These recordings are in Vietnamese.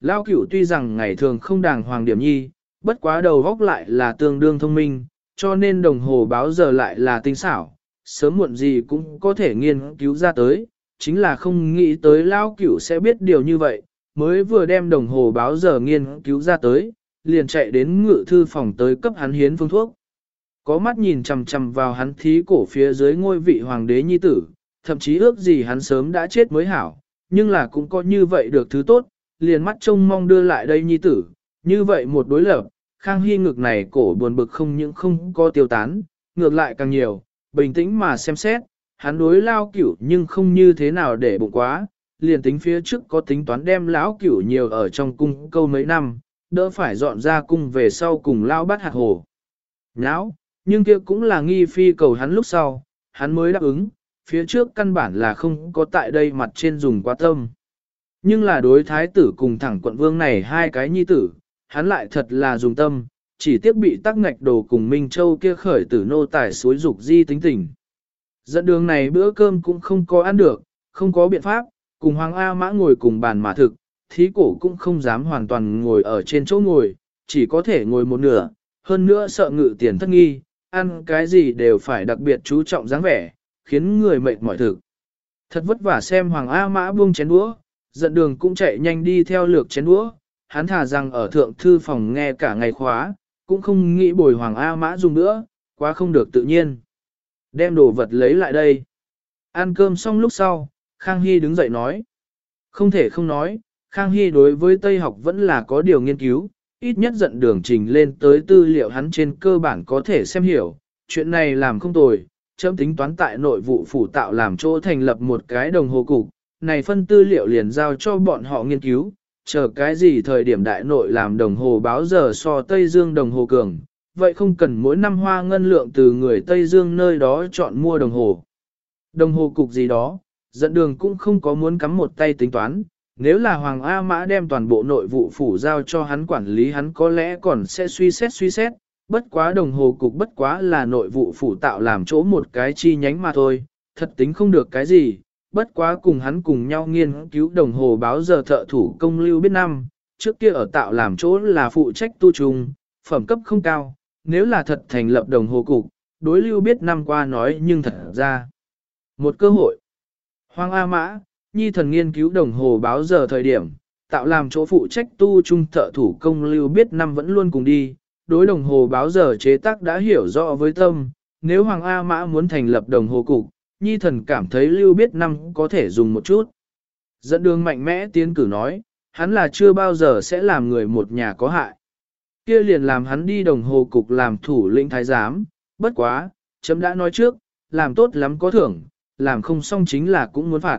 Lao cửu tuy rằng ngày thường không đàng hoàng điểm nhi, bất quá đầu góc lại là tương đương thông minh, cho nên đồng hồ báo giờ lại là tinh xảo, sớm muộn gì cũng có thể nghiên cứu ra tới, chính là không nghĩ tới Lao cửu sẽ biết điều như vậy, mới vừa đem đồng hồ báo giờ nghiên cứu ra tới, liền chạy đến ngự thư phòng tới cấp hắn hiến phương thuốc. Có mắt nhìn chằm chằm vào hắn thí cổ phía dưới ngôi vị hoàng đế nhi tử, thậm chí ước gì hắn sớm đã chết mới hảo, nhưng là cũng có như vậy được thứ tốt, liền mắt trông mong đưa lại đây nhi tử, như vậy một đối lập, Khang Hy ngực này cổ buồn bực không những không có tiêu tán, ngược lại càng nhiều, bình tĩnh mà xem xét, hắn đối lao cửu nhưng không như thế nào để bụng quá, liền tính phía trước có tính toán đem lão cửu nhiều ở trong cung câu mấy năm, đỡ phải dọn ra cung về sau cùng lao bắt hạt hồ. Nháo, nhưng kia cũng là nghi phi cầu hắn lúc sau, hắn mới đáp ứng, phía trước căn bản là không có tại đây mặt trên dùng quá tâm. Nhưng là đối thái tử cùng thẳng quận vương này hai cái nhi tử, hắn lại thật là dùng tâm, chỉ tiếc bị tắc ngạch đồ cùng Minh Châu kia khởi tử nô tài suối dục di tính tình. Dẫn đường này bữa cơm cũng không có ăn được, không có biện pháp, cùng Hoàng A Mã ngồi cùng bàn mà thực, thí cổ cũng không dám hoàn toàn ngồi ở trên chỗ ngồi, chỉ có thể ngồi một nửa, hơn nữa sợ ngự tiền thất nghi, ăn cái gì đều phải đặc biệt chú trọng dáng vẻ, khiến người mệt mỏi thực. Thật vất vả xem Hoàng A Mã buông chén đũa, dẫn đường cũng chạy nhanh đi theo lược chén đũa, hắn thả rằng ở thượng thư phòng nghe cả ngày khóa, cũng không nghĩ bồi Hoàng A Mã dùng nữa, quá không được tự nhiên. Đem đồ vật lấy lại đây. Ăn cơm xong lúc sau, Khang Hy đứng dậy nói. Không thể không nói, Khang Hy đối với Tây học vẫn là có điều nghiên cứu, ít nhất dẫn đường trình lên tới tư liệu hắn trên cơ bản có thể xem hiểu. Chuyện này làm không tồi, chấm tính toán tại nội vụ phủ tạo làm chỗ thành lập một cái đồng hồ cục, này phân tư liệu liền giao cho bọn họ nghiên cứu, chờ cái gì thời điểm đại nội làm đồng hồ báo giờ so Tây Dương đồng hồ cường, vậy không cần mỗi năm hoa ngân lượng từ người Tây Dương nơi đó chọn mua đồng hồ. Đồng hồ cục gì đó, dẫn đường cũng không có muốn cắm một tay tính toán, nếu là Hoàng A Mã đem toàn bộ nội vụ phủ giao cho hắn quản lý hắn có lẽ còn sẽ suy xét suy xét, bất quá đồng hồ cục bất quá là nội vụ phủ tạo làm chỗ một cái chi nhánh mà thôi, thật tính không được cái gì, bất quá cùng hắn cùng nhau nghiên cứu đồng hồ báo giờ thợ thủ công lưu biết năm, trước kia ở tạo làm chỗ là phụ trách tu trùng, phẩm cấp không cao, nếu là thật thành lập đồng hồ cục, đối lưu biết năm qua nói nhưng thật ra. Một cơ hội. Hoàng A Mã, nhi thần nghiên cứu đồng hồ báo giờ thời điểm, tạo làm chỗ phụ trách tu trung thợ thủ công lưu biết năm vẫn luôn cùng đi, đối đồng hồ báo giờ chế tác đã hiểu rõ với tâm, nếu Hoàng A Mã muốn thành lập đồng hồ cục, nhi thần cảm thấy lưu biết năm có thể dùng một chút. Dẫn đường mạnh mẽ tiến cử nói, hắn là chưa bao giờ sẽ làm người một nhà có hại. Kia liền làm hắn đi đồng hồ cục làm thủ lĩnh thái giám, bất quá, chấm đã nói trước, làm tốt lắm có thưởng, làm không xong chính là cũng muốn phạt.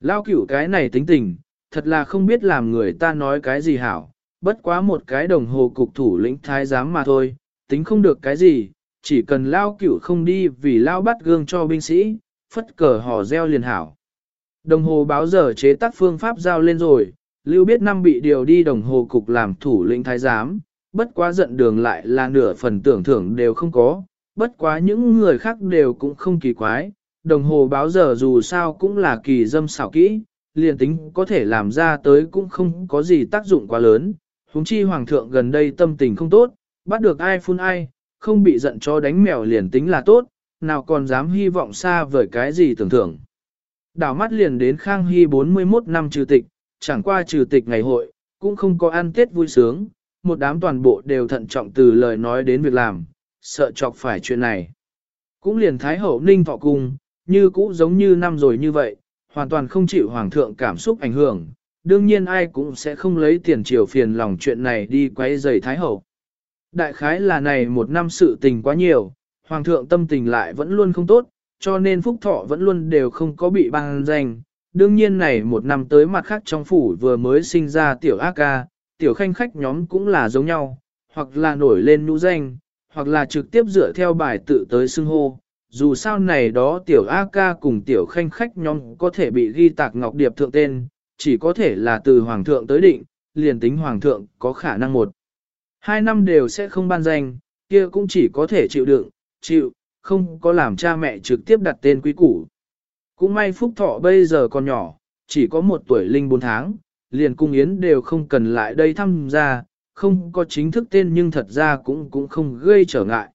Lao cửu cái này tính tình, thật là không biết làm người ta nói cái gì hảo, bất quá một cái đồng hồ cục thủ lĩnh thái giám mà thôi, tính không được cái gì, chỉ cần lao cửu không đi vì lao bắt gương cho binh sĩ, phất cờ hò reo liền hảo. Đồng hồ báo giờ chế tác phương pháp giao lên rồi, lưu biết năm bị điều đi đồng hồ cục làm thủ lĩnh thái giám, bất quá giận đường lại là nửa phần tưởng thưởng đều không có, bất quá những người khác đều cũng không kỳ quái, đồng hồ báo giờ dù sao cũng là kỳ dâm xảo kỹ, liền tính có thể làm ra tới cũng không có gì tác dụng quá lớn, huống chi hoàng thượng gần đây tâm tình không tốt, bắt được ai phun ai, không bị giận cho đánh mèo liền tính là tốt, nào còn dám hy vọng xa vời cái gì tưởng thưởng. Đảo mắt liền đến Khang Hy 41 năm trừ tịch, chẳng qua trừ tịch ngày hội, cũng không có ăn tết vui sướng, một đám toàn bộ đều thận trọng từ lời nói đến việc làm, sợ chọc phải chuyện này. Cũng liền Thái Hậu Ninh Thọ Cung, như cũ giống như năm rồi như vậy, hoàn toàn không chịu Hoàng thượng cảm xúc ảnh hưởng, đương nhiên ai cũng sẽ không lấy tiền triều phiền lòng chuyện này đi quay giày Thái Hậu. Đại khái là này một năm sự tình quá nhiều, Hoàng thượng tâm tình lại vẫn luôn không tốt, cho nên Phúc Thọ vẫn luôn đều không có bị ban danh. Đương nhiên này một năm tới mặt khác trong phủ vừa mới sinh ra tiểu ác ca, tiểu khanh khách nhóm cũng là giống nhau, hoặc là nổi lên nhũ danh, hoặc là trực tiếp dựa theo bài tự tới xưng hô. Dù sao này đó tiểu A ca cùng tiểu khanh khách nhóm có thể bị ghi tạc ngọc điệp thượng tên, chỉ có thể là từ hoàng thượng tới định, liền tính hoàng thượng có khả năng một. Hai năm đều sẽ không ban danh, kia cũng chỉ có thể chịu đựng, chịu, không có làm cha mẹ trực tiếp đặt tên quý củ. Cũng may phúc thọ bây giờ còn nhỏ, chỉ có một tuổi linh bốn tháng, liền cung yến đều không cần lại đây tham gia, không có chính thức tên nhưng thật ra cũng cũng không gây trở ngại.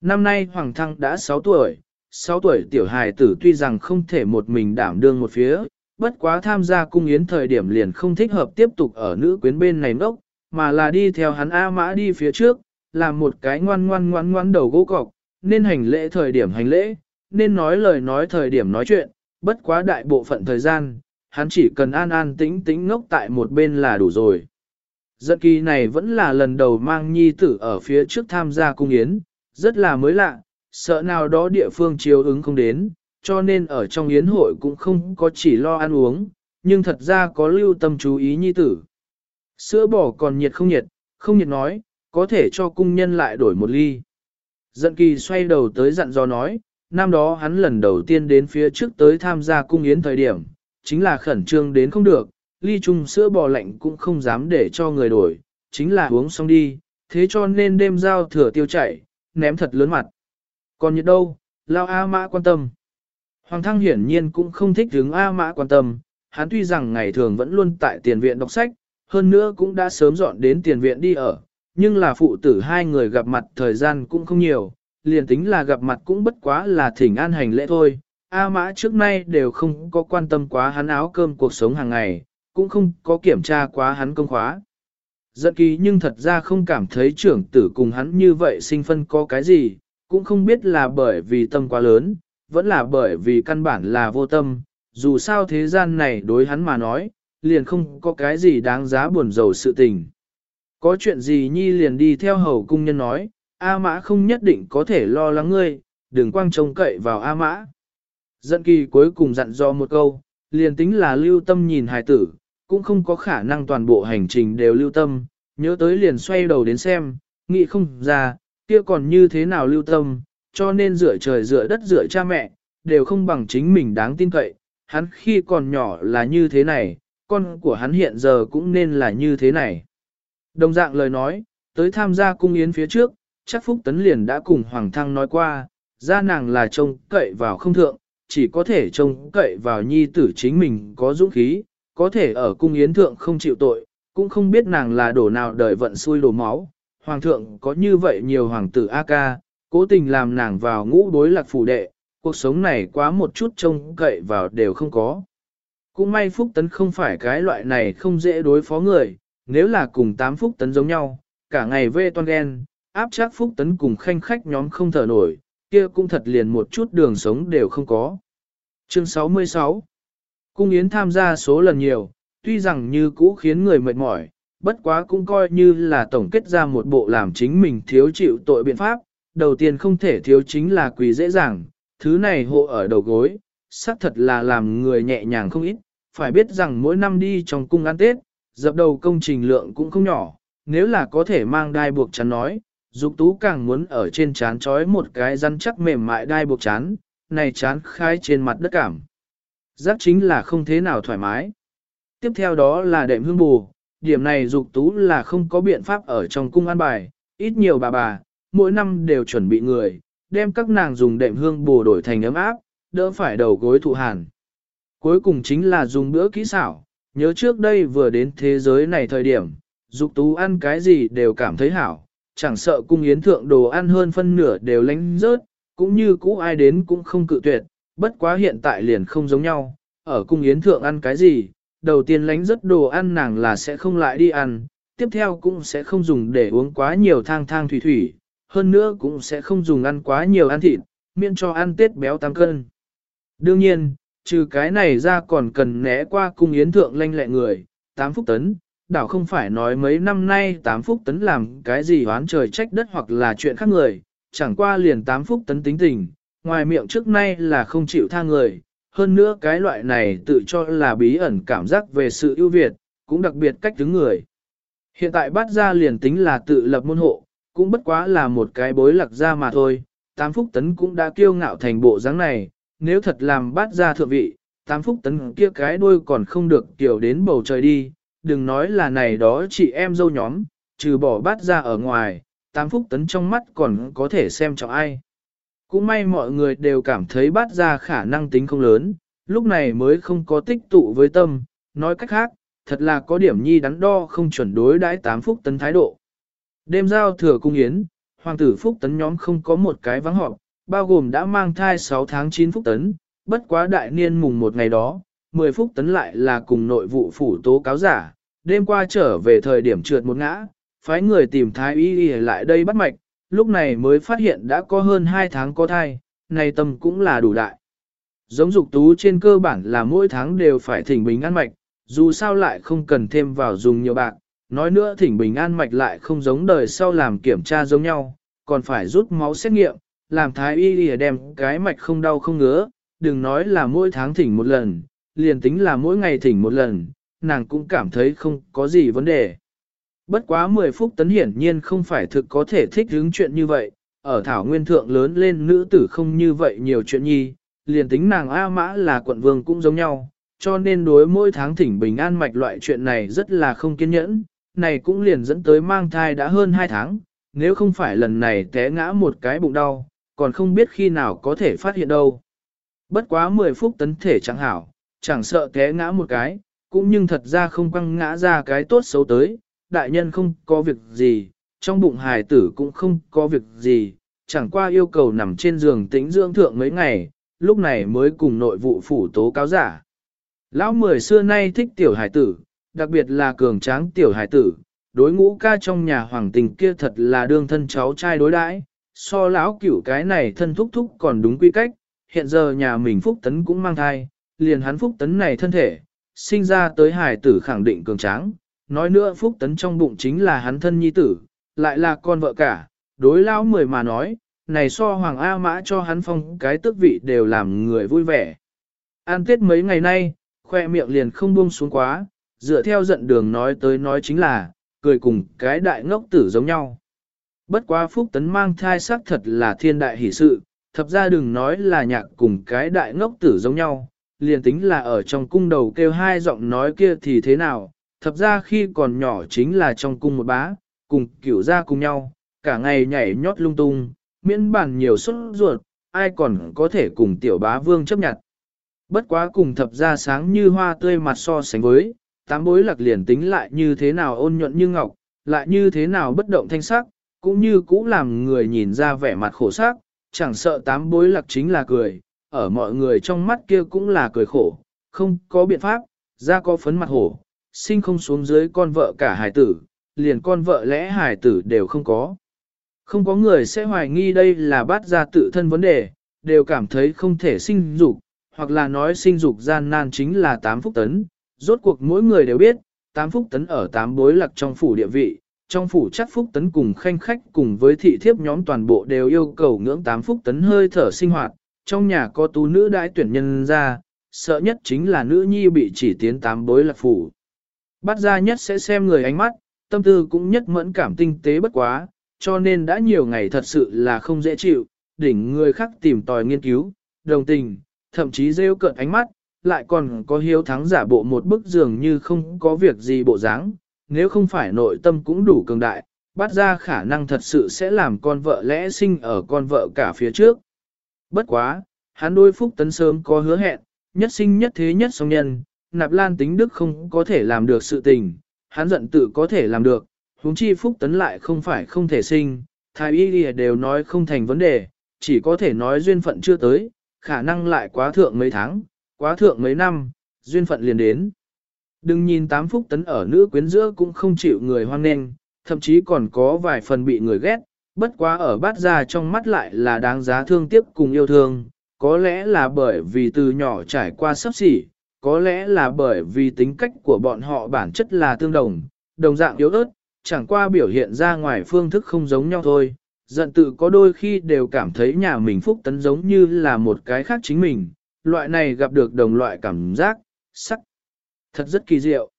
Năm nay Hoàng Thăng đã 6 tuổi, 6 tuổi tiểu hài tử tuy rằng không thể một mình đảm đương một phía, bất quá tham gia cung yến thời điểm liền không thích hợp tiếp tục ở nữ quyến bên này ngốc, mà là đi theo hắn A mã đi phía trước, làm một cái ngoan ngoan ngoan ngoan đầu gỗ cọc, nên hành lễ thời điểm hành lễ, nên nói lời nói thời điểm nói chuyện, bất quá đại bộ phận thời gian, hắn chỉ cần an an tĩnh tĩnh ngốc tại một bên là đủ rồi. Giận kỳ này vẫn là lần đầu mang nhi tử ở phía trước tham gia cung yến, rất là mới lạ, sợ nào đó địa phương chiếu ứng không đến, cho nên ở trong yến hội cũng không có chỉ lo ăn uống, nhưng thật ra có lưu tâm chú ý nhi tử. Sữa bò còn nhiệt không nhiệt, không nhiệt nói, có thể cho cung nhân lại đổi một ly. Dận kỳ xoay đầu tới dặn dò nói, năm đó hắn lần đầu tiên đến phía trước tới tham gia cung yến thời điểm, chính là khẩn trương đến không được, ly chung sữa bò lạnh cũng không dám để cho người đổi, chính là uống xong đi, thế cho nên đêm giao thừa tiêu chảy, ném thật lớn mặt. Còn nhiệt đâu, lao A Mã quan tâm. Hoàng thăng hiển nhiên cũng không thích hướng A Mã quan tâm, hắn tuy rằng ngày thường vẫn luôn tại tiền viện đọc sách, hơn nữa cũng đã sớm dọn đến tiền viện đi ở, nhưng là phụ tử hai người gặp mặt thời gian cũng không nhiều, liền tính là gặp mặt cũng bất quá là thỉnh an hành lễ thôi. A mã trước nay đều không có quan tâm quá hắn áo cơm cuộc sống hàng ngày, cũng không có kiểm tra quá hắn công khóa. Giận kỳ nhưng thật ra không cảm thấy trưởng tử cùng hắn như vậy sinh phân có cái gì, cũng không biết là bởi vì tâm quá lớn, vẫn là bởi vì căn bản là vô tâm, dù sao thế gian này đối hắn mà nói, liền không có cái gì đáng giá buồn rầu sự tình. Có chuyện gì nhi liền đi theo hầu cung nhân nói, A mã không nhất định có thể lo lắng ngươi, đừng quang trông cậy vào A mã. Dận kỳ cuối cùng dặn dò một câu, liền tính là lưu tâm nhìn hài tử, cũng không có khả năng toàn bộ hành trình đều lưu tâm, nhớ tới liền xoay đầu đến xem, nghĩ không ra, kia còn như thế nào lưu tâm, cho nên rửa trời rửa đất rửa cha mẹ, đều không bằng chính mình đáng tin cậy, hắn khi còn nhỏ là như thế này, con của hắn hiện giờ cũng nên là như thế này. Đồng dạng lời nói, tới tham gia cung yến phía trước, chắc Phúc Tấn liền đã cùng Hoàng Thăng nói qua, ra nàng là trông cậy vào không thượng, chỉ có thể trông cậy vào nhi tử chính mình có dũng khí, có thể ở cung yến thượng không chịu tội, cũng không biết nàng là đổ nào đời vận xui đổ máu. Hoàng thượng có như vậy nhiều hoàng tử A ca, cố tình làm nàng vào ngũ đối lạc phủ đệ, cuộc sống này quá một chút trông cậy vào đều không có. Cũng may Phúc Tấn không phải cái loại này không dễ đối phó người, nếu là cùng tám Phúc Tấn giống nhau, cả ngày vê toan ghen, áp chắc Phúc Tấn cùng khanh khách nhóm không thở nổi, kia cũng thật liền một chút đường sống đều không có. Chương 66 Cung Yến tham gia số lần nhiều, tuy rằng như cũ khiến người mệt mỏi, bất quá cũng coi như là tổng kết ra một bộ làm chính mình thiếu chịu tội biện pháp. Đầu tiên không thể thiếu chính là quỳ dễ dàng, thứ này hộ ở đầu gối, xác thật là làm người nhẹ nhàng không ít, phải biết rằng mỗi năm đi trong cung ăn Tết, dập đầu công trình lượng cũng không nhỏ, nếu là có thể mang đai buộc chắn nói, dục tú càng muốn ở trên chán trói một cái rắn chắc mềm mại đai buộc chán, này chán khai trên mặt đất cảm. Giác chính là không thế nào thoải mái. Tiếp theo đó là đệm hương bù, điểm này dục tú là không có biện pháp ở trong cung ăn bài, ít nhiều bà bà, mỗi năm đều chuẩn bị người, đem các nàng dùng đệm hương bù đổi thành ấm áp, đỡ phải đầu gối thụ hàn. Cuối cùng chính là dùng bữa kỹ xảo, nhớ trước đây vừa đến thế giới này thời điểm, dục tú ăn cái gì đều cảm thấy hảo, chẳng sợ cung yến thượng đồ ăn hơn phân nửa đều lánh rớt, cũng như cũ ai đến cũng không cự tuyệt, bất quá hiện tại liền không giống nhau, ở cung yến thượng ăn cái gì, đầu tiên lánh rớt đồ ăn nàng là sẽ không lại đi ăn, tiếp theo cũng sẽ không dùng để uống quá nhiều thang thang thủy thủy, hơn nữa cũng sẽ không dùng ăn quá nhiều ăn thịt, miễn cho ăn tết béo tăng cân. Đương nhiên, trừ cái này ra còn cần né qua cung yến thượng lanh lẹ người, tám phúc tấn, đảo không phải nói mấy năm nay tám phúc tấn làm cái gì oán trời trách đất hoặc là chuyện khác người, chẳng qua liền tám phúc tấn tính tình, ngoài miệng trước nay là không chịu tha người, hơn nữa cái loại này tự cho là bí ẩn cảm giác về sự ưu việt, cũng đặc biệt cách đứng người. Hiện tại bắt ra liền tính là tự lập môn hộ, cũng bất quá là một cái bối lạc ra mà thôi, tám phúc tấn cũng đã kiêu ngạo thành bộ dáng này, nếu thật làm bát ra thượng vị, tám phúc tấn kia cái đuôi còn không được tiểu đến bầu trời đi, đừng nói là này đó chị em dâu nhóm, trừ bỏ bát ra ở ngoài, tám phúc tấn trong mắt còn có thể xem trọng ai. Cũng may mọi người đều cảm thấy bát ra khả năng tính không lớn, lúc này mới không có tích tụ với tâm, nói cách khác, thật là có điểm nhi đắn đo không chuẩn đối đãi tám phúc tấn thái độ. Đêm giao thừa cung yến, hoàng tử phúc tấn nhóm không có một cái vắng họp, bao gồm đã mang thai 6 tháng 9 phúc tấn, bất quá đại niên mùng một ngày đó, 10 phúc tấn lại là cùng nội vụ phủ tố cáo giả, đêm qua trở về thời điểm trượt một ngã, phái người tìm thái y y lại đây bắt mạch, lúc này mới phát hiện đã có hơn 2 tháng có thai, này tâm cũng là đủ đại. Giống dục tú trên cơ bản là mỗi tháng đều phải thỉnh bình an mạch, dù sao lại không cần thêm vào dùng nhiều bạc, nói nữa thỉnh bình an mạch lại không giống đời sau làm kiểm tra giống nhau, còn phải rút máu xét nghiệm, làm thái y lìa đem cái mạch không đau không ngứa, đừng nói là mỗi tháng thỉnh một lần, liền tính là mỗi ngày thỉnh một lần, nàng cũng cảm thấy không có gì vấn đề. Bất quá 10 phút tấn hiển nhiên không phải thực có thể thích hứng chuyện như vậy, ở thảo nguyên thượng lớn lên nữ tử không như vậy nhiều chuyện nhi, liền tính nàng A Mã là quận vương cũng giống nhau, cho nên đối mỗi tháng thỉnh bình an mạch loại chuyện này rất là không kiên nhẫn, này cũng liền dẫn tới mang thai đã hơn 2 tháng, nếu không phải lần này té ngã một cái bụng đau, còn không biết khi nào có thể phát hiện đâu. Bất quá 10 phút tấn thể chẳng hảo, chẳng sợ té ngã một cái, cũng nhưng thật ra không quăng ngã ra cái tốt xấu tới, đại nhân không có việc gì, trong bụng hài tử cũng không có việc gì, chẳng qua yêu cầu nằm trên giường tĩnh dưỡng thượng mấy ngày, lúc này mới cùng nội vụ phủ tố cáo giả. Lão mười xưa nay thích tiểu hải tử, đặc biệt là cường tráng tiểu hải tử, đối ngũ ca trong nhà hoàng tình kia thật là đương thân cháu trai đối đãi, so lão cửu cái này thân thúc thúc còn đúng quy cách, hiện giờ nhà mình phúc tấn cũng mang thai, liền hắn phúc tấn này thân thể, sinh ra tới hải tử khẳng định cường tráng, nói nữa phúc tấn trong bụng chính là hắn thân nhi tử, lại là con vợ cả, đối lão mười mà nói, này so hoàng A mã cho hắn phong cái tước vị đều làm người vui vẻ. An tết mấy ngày nay, khoe miệng liền không buông xuống quá, dựa theo giận đường nói tới nói chính là, cười cùng cái đại ngốc tử giống nhau. Bất quá phúc tấn mang thai xác thật là thiên đại hỷ sự, thập ra đừng nói là nhạc cùng cái đại ngốc tử giống nhau, liền tính là ở trong cung đầu kêu hai giọng nói kia thì thế nào, thập ra khi còn nhỏ chính là trong cung một bá, cùng kiểu ra cùng nhau, cả ngày nhảy nhót lung tung, miễn bản nhiều xuất ruột, ai còn có thể cùng tiểu bá vương chấp nhận. Bất quá cùng thập ra sáng như hoa tươi mặt so sánh với, tám bối lạc liền tính lại như thế nào ôn nhuận như ngọc, lại như thế nào bất động thanh sắc, cũng như cũ làm người nhìn ra vẻ mặt khổ sắc, chẳng sợ tám bối lạc chính là cười, ở mọi người trong mắt kia cũng là cười khổ, không có biện pháp, ra có phấn mặt hổ, sinh không xuống dưới con vợ cả hải tử, liền con vợ lẽ hải tử đều không có. Không có người sẽ hoài nghi đây là bắt ra tự thân vấn đề, đều cảm thấy không thể sinh dục, hoặc là nói sinh dục gian nan chính là tám phúc tấn. Rốt cuộc mỗi người đều biết, tám phúc tấn ở tám bối lạc trong phủ địa vị, trong phủ chắc phúc tấn cùng khanh khách cùng với thị thiếp nhóm toàn bộ đều yêu cầu ngưỡng tám phúc tấn hơi thở sinh hoạt, trong nhà có tú nữ đại tuyển nhân ra, sợ nhất chính là nữ nhi bị chỉ tiến tám bối lạc phủ. Bắt ra nhất sẽ xem người ánh mắt, tâm tư cũng nhất mẫn cảm tinh tế bất quá, cho nên đã nhiều ngày thật sự là không dễ chịu, đỉnh người khác tìm tòi nghiên cứu, đồng tình, thậm chí rêu cợt ánh mắt, lại còn có hiếu thắng giả bộ một bức dường như không có việc gì bộ dáng, nếu không phải nội tâm cũng đủ cường đại, bắt ra khả năng thật sự sẽ làm con vợ lẽ sinh ở con vợ cả phía trước. Bất quá, hắn đôi phúc tấn sớm có hứa hẹn, nhất sinh nhất thế nhất song nhân, nạp lan tính đức không có thể làm được sự tình, hắn giận tự có thể làm được, huống chi phúc tấn lại không phải không thể sinh, thái y đều nói không thành vấn đề, chỉ có thể nói duyên phận chưa tới, khả năng lại quá thượng mấy tháng, quá thượng mấy năm, duyên phận liền đến. Đừng nhìn tám phúc tấn ở nữ quyến giữa cũng không chịu người hoan nghênh, thậm chí còn có vài phần bị người ghét, bất quá ở bát ra trong mắt lại là đáng giá thương tiếc cùng yêu thương, có lẽ là bởi vì từ nhỏ trải qua sắp xỉ, có lẽ là bởi vì tính cách của bọn họ bản chất là tương đồng, đồng dạng yếu ớt, chẳng qua biểu hiện ra ngoài phương thức không giống nhau thôi. Giận tự có đôi khi đều cảm thấy nhà mình phúc tấn giống như là một cái khác chính mình, loại này gặp được đồng loại cảm giác, sắc. Thật rất kỳ diệu.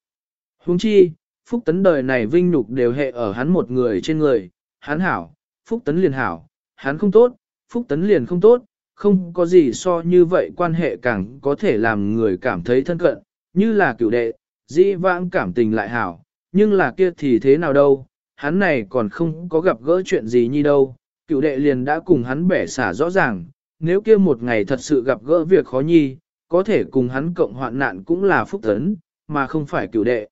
Huống chi, phúc tấn đời này vinh nhục đều hệ ở hắn một người trên người, hắn hảo, phúc tấn liền hảo, hắn không tốt, phúc tấn liền không tốt, không có gì so như vậy quan hệ càng có thể làm người cảm thấy thân cận, như là cựu đệ, dĩ vãng cảm tình lại hảo, nhưng là kia thì thế nào đâu, hắn này còn không có gặp gỡ chuyện gì như đâu, cựu đệ liền đã cùng hắn bẻ xả rõ ràng, nếu kia một ngày thật sự gặp gỡ việc khó nhi, có thể cùng hắn cộng hoạn nạn cũng là phúc tấn, mà không phải cửu đệ.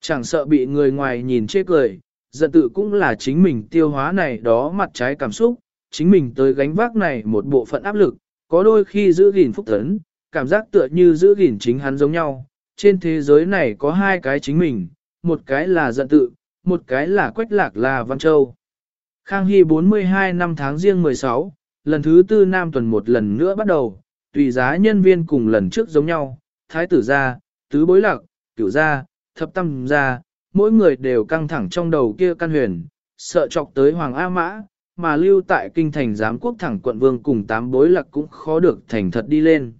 Chẳng sợ bị người ngoài nhìn chê cười, giận tự cũng là chính mình tiêu hóa này đó mặt trái cảm xúc, chính mình tới gánh vác này một bộ phận áp lực, có đôi khi giữ gìn phúc tấn, cảm giác tựa như giữ gìn chính hắn giống nhau. Trên thế giới này có hai cái chính mình, một cái là giận tự, một cái là quách lạc là Văn Châu. Khang Hy 42 năm tháng riêng 16, lần thứ tư nam tuần một lần nữa bắt đầu, tùy giá nhân viên cùng lần trước giống nhau, thái tử ra tứ bối lạc, cửu gia, thập tam gia, mỗi người đều căng thẳng trong đầu kia căn huyền, sợ chọc tới Hoàng A Mã, mà lưu tại kinh thành giám quốc thẳng quận vương cùng tám bối lạc cũng khó được thành thật đi lên.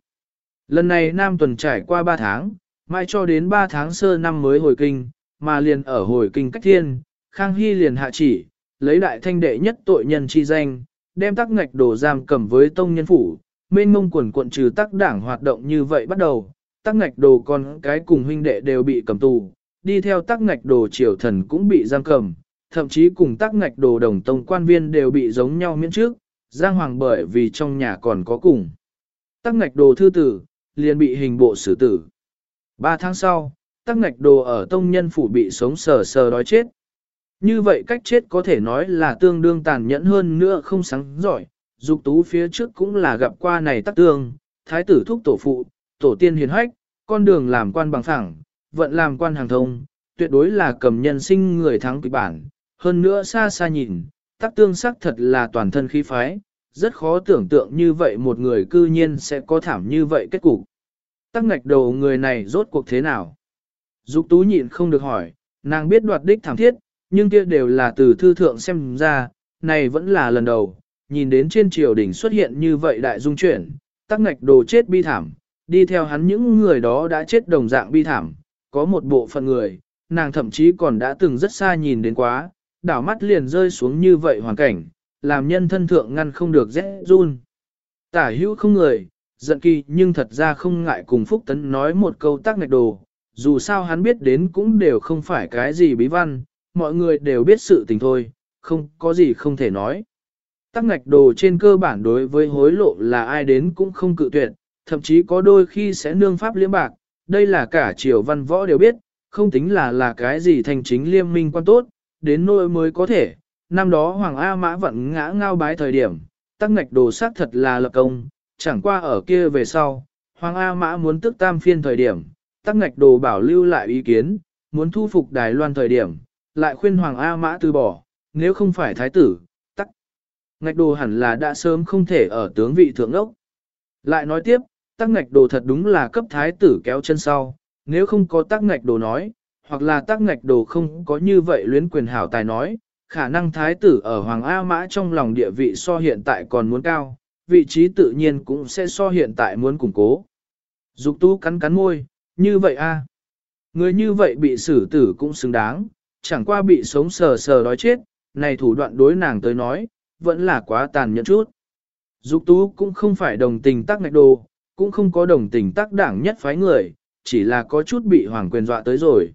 Lần này Nam tuần trải qua 3 tháng, mai cho đến 3 tháng sơ năm mới hồi kinh, mà liền ở hồi kinh cách thiên, Khang Hy liền hạ chỉ, lấy đại thanh đệ nhất tội nhân chi danh, đem tắc ngạch đồ giam cầm với tông nhân phủ, mênh mông quần quận trừ tắc đảng hoạt động như vậy bắt đầu, tắc ngạch đồ con cái cùng huynh đệ đều bị cầm tù, đi theo tắc ngạch đồ triều thần cũng bị giam cầm, thậm chí cùng tắc ngạch đồ đồng tông quan viên đều bị giống nhau miễn trước, Giang Hoàng bởi vì trong nhà còn có cùng. Tắc ngạch đồ thư tử, liền bị hình bộ xử tử. Ba tháng sau, tắc ngạch đồ ở tông nhân phủ bị sống sờ sờ đói chết. Như vậy cách chết có thể nói là tương đương tàn nhẫn hơn nữa không sáng giỏi, dục tú phía trước cũng là gặp qua này tắc tương, thái tử thúc tổ phụ, tổ tiên hiền hách, con đường làm quan bằng phẳng, vận làm quan hàng thông, tuyệt đối là cầm nhân sinh người thắng kịch bản, hơn nữa xa xa nhìn, tắc tương sắc thật là toàn thân khí phái, rất khó tưởng tượng như vậy một người cư nhiên sẽ có thảm như vậy kết cục. Tắc ngạch đầu người này rốt cuộc thế nào? Dục tú nhịn không được hỏi, nàng biết đoạt đích thảm thiết, nhưng kia đều là từ thư thượng xem ra, này vẫn là lần đầu, nhìn đến trên triều đỉnh xuất hiện như vậy đại dung chuyển, tắc ngạch đồ chết bi thảm, đi theo hắn những người đó đã chết đồng dạng bi thảm, có một bộ phận người, nàng thậm chí còn đã từng rất xa nhìn đến quá, đảo mắt liền rơi xuống như vậy hoàn cảnh, làm nhân thân thượng ngăn không được rẽ run. Tả hữu không người, giận kỳ nhưng thật ra không ngại cùng Phúc Tấn nói một câu tác ngạch đồ, dù sao hắn biết đến cũng đều không phải cái gì bí văn, mọi người đều biết sự tình thôi, không có gì không thể nói. Tắc ngạch đồ trên cơ bản đối với hối lộ là ai đến cũng không cự tuyệt, thậm chí có đôi khi sẽ nương pháp liễm bạc, đây là cả triều văn võ đều biết, không tính là là cái gì thành chính liêm minh quan tốt, đến nỗi mới có thể. Năm đó Hoàng A Mã vẫn ngã ngao bái thời điểm, tắc ngạch đồ xác thật là lập công, chẳng qua ở kia về sau, Hoàng A Mã muốn tức tam phiên thời điểm, tắc ngạch đồ bảo lưu lại ý kiến, muốn thu phục Đài Loan thời điểm, lại khuyên Hoàng A Mã từ bỏ, nếu không phải thái tử, tắc. Ngạch đồ hẳn là đã sớm không thể ở tướng vị thượng ốc. Lại nói tiếp, tắc ngạch đồ thật đúng là cấp thái tử kéo chân sau, nếu không có tắc ngạch đồ nói, hoặc là tắc ngạch đồ không có như vậy luyến quyền hảo tài nói, khả năng thái tử ở Hoàng A Mã trong lòng địa vị so hiện tại còn muốn cao, vị trí tự nhiên cũng sẽ so hiện tại muốn củng cố. Dục tu cắn cắn môi, như vậy a Người như vậy bị xử tử cũng xứng đáng, chẳng qua bị sống sờ sờ đói chết, này thủ đoạn đối nàng tới nói, vẫn là quá tàn nhẫn chút. Dục tú cũng không phải đồng tình tác ngạch đồ, cũng không có đồng tình tác đảng nhất phái người, chỉ là có chút bị hoàng quyền dọa tới rồi.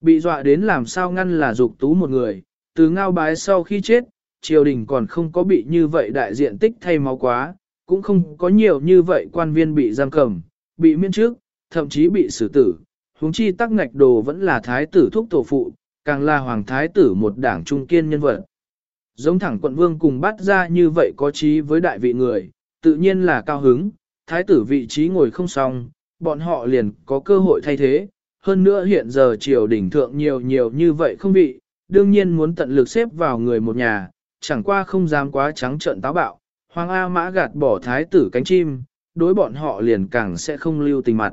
Bị dọa đến làm sao ngăn là dục tú một người, từ ngao bái sau khi chết, triều đình còn không có bị như vậy đại diện tích thay máu quá, cũng không có nhiều như vậy quan viên bị giam cầm, bị miễn trước, thậm chí bị xử tử. huống chi tắc ngạch đồ vẫn là thái tử thúc tổ phụ, càng là hoàng thái tử một đảng trung kiên nhân vật. Giống thẳng quận vương cùng bắt ra như vậy có trí với đại vị người, tự nhiên là cao hứng, thái tử vị trí ngồi không xong, bọn họ liền có cơ hội thay thế. Hơn nữa hiện giờ triều đình thượng nhiều nhiều như vậy không vị, đương nhiên muốn tận lực xếp vào người một nhà, chẳng qua không dám quá trắng trợn táo bạo. Hoàng A Mã gạt bỏ thái tử cánh chim, đối bọn họ liền càng sẽ không lưu tình mặt.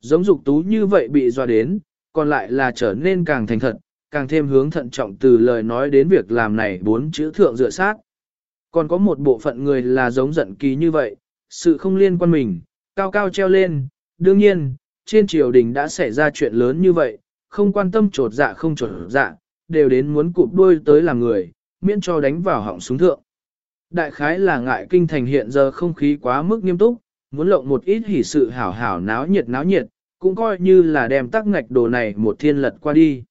Giống dục tú như vậy bị dọa đến, còn lại là trở nên càng thành thật, càng thêm hướng thận trọng từ lời nói đến việc làm này bốn chữ thượng dựa sát. Còn có một bộ phận người là giống giận kỳ như vậy, sự không liên quan mình, cao cao treo lên, đương nhiên, trên triều đình đã xảy ra chuyện lớn như vậy, không quan tâm trột dạ không trột dạ, đều đến muốn cụp đuôi tới làm người, miễn cho đánh vào họng súng thượng. Đại khái là ngại kinh thành hiện giờ không khí quá mức nghiêm túc, muốn lộng một ít hỉ sự hảo hảo náo nhiệt náo nhiệt, cũng coi như là đem tắc ngạch đồ này một thiên lật qua đi.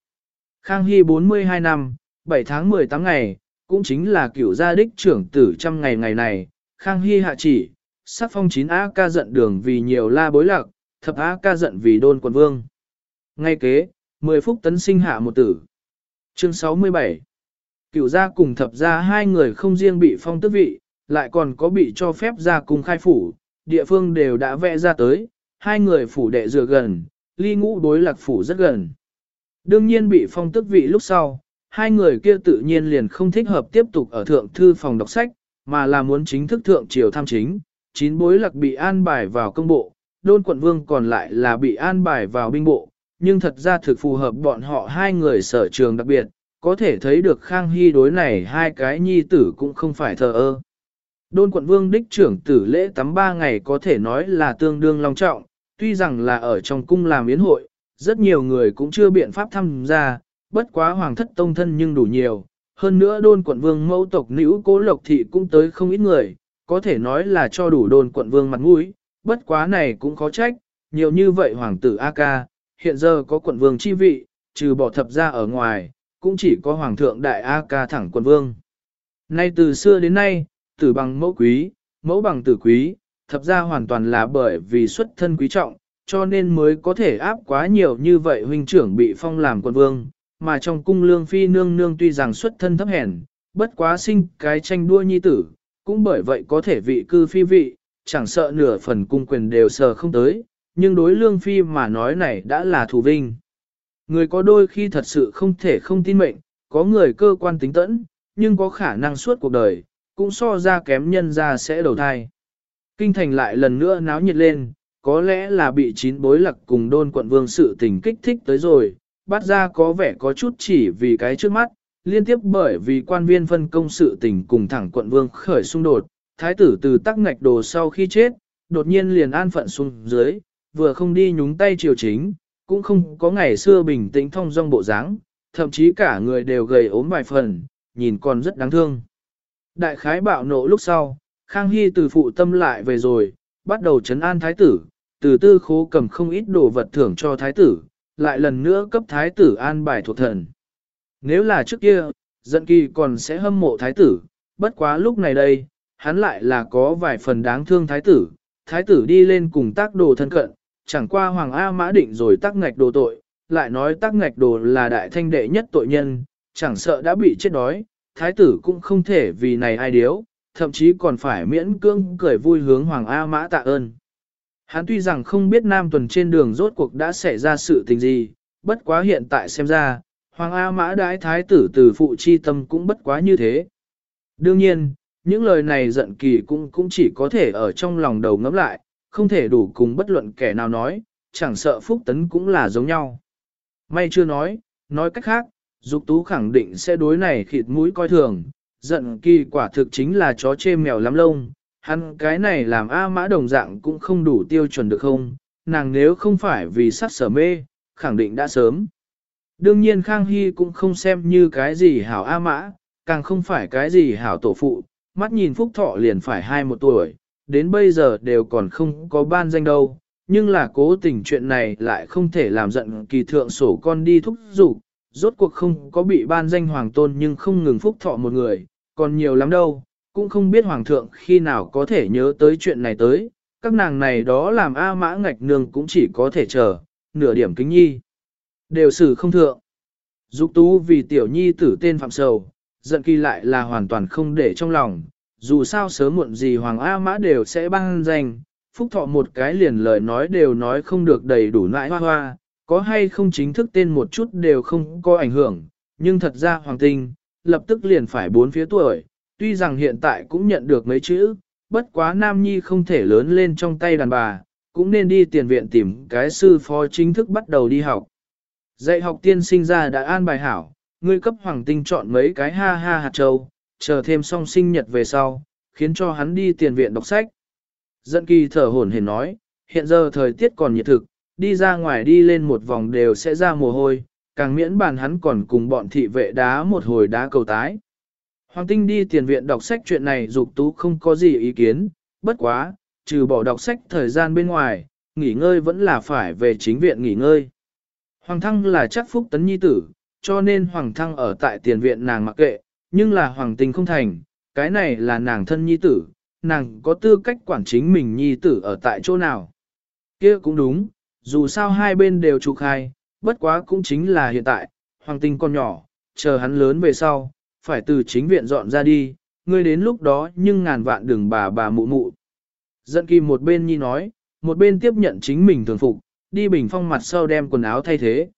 Khang Hy 42 năm, 7 tháng 18 ngày, cũng chính là cửu gia đích trưởng tử trăm ngày ngày này, Khang Hy hạ chỉ, sắc phong 9 A ca giận đường vì nhiều la bối lạc, thập A ca giận vì đôn quần vương. Ngay kế, 10 phút tấn sinh hạ một tử. Chương 67 Cửu gia cùng thập gia hai người không riêng bị phong tước vị, lại còn có bị cho phép ra cùng khai phủ, địa phương đều đã vẽ ra tới, hai người phủ đệ dựa gần, ly ngũ đối lạc phủ rất gần. Đương nhiên bị phong tước vị lúc sau, hai người kia tự nhiên liền không thích hợp tiếp tục ở thượng thư phòng đọc sách, mà là muốn chính thức thượng triều tham chính, chín bối lạc bị an bài vào công bộ, đôn quận vương còn lại là bị an bài vào binh bộ, nhưng thật ra thực phù hợp bọn họ hai người sở trường đặc biệt, có thể thấy được Khang Hy đối này hai cái nhi tử cũng không phải thờ ơ. Đôn quận vương đích trưởng tử lễ tắm ba ngày có thể nói là tương đương long trọng, tuy rằng là ở trong cung làm yến hội, rất nhiều người cũng chưa biện pháp tham gia, bất quá hoàng thất tông thân nhưng đủ nhiều. Hơn nữa đôn quận vương mẫu tộc nữ cố lộc thị cũng tới không ít người, có thể nói là cho đủ đồn quận vương mặt mũi, bất quá này cũng khó trách, nhiều như vậy hoàng tử A ca, hiện giờ có quận vương chi vị, trừ bỏ thập ra ở ngoài, cũng chỉ có hoàng thượng đại A ca thẳng quận vương. Nay từ xưa đến nay, tử bằng mẫu quý, mẫu bằng tử quý, thập ra hoàn toàn là bởi vì xuất thân quý trọng, cho nên mới có thể áp quá nhiều như vậy huynh trưởng bị phong làm quận vương, mà trong cung lương phi nương nương tuy rằng xuất thân thấp hèn, bất quá sinh cái tranh đua nhi tử, cũng bởi vậy có thể vị cư phi vị, chẳng sợ nửa phần cung quyền đều sờ không tới, nhưng đối lương phi mà nói này đã là thù vinh. Người có đôi khi thật sự không thể không tin mệnh, có người cơ quan tính tẫn, nhưng có khả năng suốt cuộc đời, cũng so ra kém nhân ra sẽ đầu thai. Kinh thành lại lần nữa náo nhiệt lên, có lẽ là bị chín bối lặc cùng đôn quận vương sự tình kích thích tới rồi, bắt ra có vẻ có chút chỉ vì cái trước mắt, liên tiếp bởi vì quan viên phân công sự tình cùng thẳng quận vương khởi xung đột, thái tử từ tắc ngạch đồ sau khi chết, đột nhiên liền an phận xuống dưới, vừa không đi nhúng tay triều chính, cũng không có ngày xưa bình tĩnh thông dong bộ dáng, thậm chí cả người đều gầy ốm vài phần, nhìn còn rất đáng thương. Đại khái bạo nộ lúc sau, Khang Hy từ phụ tâm lại về rồi, bắt đầu chấn an thái tử, từ tư khố cầm không ít đồ vật thưởng cho thái tử, lại lần nữa cấp thái tử an bài thuộc thần. Nếu là trước kia, giận kỳ còn sẽ hâm mộ thái tử, bất quá lúc này đây, hắn lại là có vài phần đáng thương thái tử, thái tử đi lên cùng tác đồ thân cận, chẳng qua Hoàng A Mã định rồi tác ngạch đồ tội, lại nói tác ngạch đồ là đại thanh đệ nhất tội nhân, chẳng sợ đã bị chết đói, thái tử cũng không thể vì này ai điếu, thậm chí còn phải miễn cưỡng cười vui hướng Hoàng A Mã tạ ơn. Hắn tuy rằng không biết Nam Tuần trên đường rốt cuộc đã xảy ra sự tình gì, bất quá hiện tại xem ra, Hoàng A Mã đái thái tử từ phụ chi tâm cũng bất quá như thế. Đương nhiên, những lời này giận kỳ cũng cũng chỉ có thể ở trong lòng đầu ngẫm lại, không thể đủ cùng bất luận kẻ nào nói, chẳng sợ phúc tấn cũng là giống nhau. May chưa nói, nói cách khác, Dục Tú khẳng định sẽ đối này khịt mũi coi thường, giận kỳ quả thực chính là chó chê mèo lắm lông, hắn cái này làm A mã đồng dạng cũng không đủ tiêu chuẩn được không, nàng nếu không phải vì sắc sở mê, khẳng định đã sớm. Đương nhiên Khang Hy cũng không xem như cái gì hảo A mã, càng không phải cái gì hảo tổ phụ, mắt nhìn phúc thọ liền phải hai một tuổi, đến bây giờ đều còn không có ban danh đâu, nhưng là cố tình chuyện này lại không thể làm giận kỳ thượng sổ con đi thúc giục, rốt cuộc không có bị ban danh hoàng tôn nhưng không ngừng phúc thọ một người, còn nhiều lắm đâu, cũng không biết hoàng thượng khi nào có thể nhớ tới chuyện này tới, các nàng này đó làm A mã ngạch nương cũng chỉ có thể chờ, nửa điểm kính nhi. Đều xử không thượng. Dục tú vì tiểu nhi tử tên phạm sầu, giận kỳ lại là hoàn toàn không để trong lòng, dù sao sớm muộn gì Hoàng A Mã đều sẽ ban danh, phúc thọ một cái liền lời nói đều nói không được đầy đủ nãi hoa hoa, có hay không chính thức tên một chút đều không có ảnh hưởng, nhưng thật ra Hoàng Tinh, lập tức liền phải bốn phía tuổi, tuy rằng hiện tại cũng nhận được mấy chữ, bất quá Nam Nhi không thể lớn lên trong tay đàn bà, cũng nên đi tiền viện tìm cái sư phó chính thức bắt đầu đi học. Dạy học tiên sinh ra đã an bài hảo, ngươi cấp Hoàng Tinh chọn mấy cái ha ha hạt châu, chờ thêm song sinh nhật về sau, khiến cho hắn đi tiền viện đọc sách. Dẫn kỳ thở hổn hển nói, hiện giờ thời tiết còn nhiệt thực, đi ra ngoài đi lên một vòng đều sẽ ra mồ hôi, càng miễn bàn hắn còn cùng bọn thị vệ đá một hồi đá cầu tái. Hoàng tinh đi tiền viện đọc sách chuyện này dục tú không có gì ý kiến, bất quá, trừ bỏ đọc sách thời gian bên ngoài, nghỉ ngơi vẫn là phải về chính viện nghỉ ngơi. Hoàng thăng là chắc phúc tấn nhi tử, cho nên Hoàng thăng ở tại tiền viện nàng mặc kệ, nhưng là hoàng tình không thành, cái này là nàng thân nhi tử, nàng có tư cách quản chính mình nhi tử ở tại chỗ nào. kia cũng đúng, dù sao hai bên đều trục khai, bất quá cũng chính là hiện tại, hoàng tinh còn nhỏ, chờ hắn lớn về sau, phải từ chính viện dọn ra đi, ngươi đến lúc đó nhưng ngàn vạn đừng bà bà mụ mụ. Dẫn kỳ một bên nhi nói, một bên tiếp nhận chính mình thường phục, đi bình phong mặt sau đem quần áo thay thế.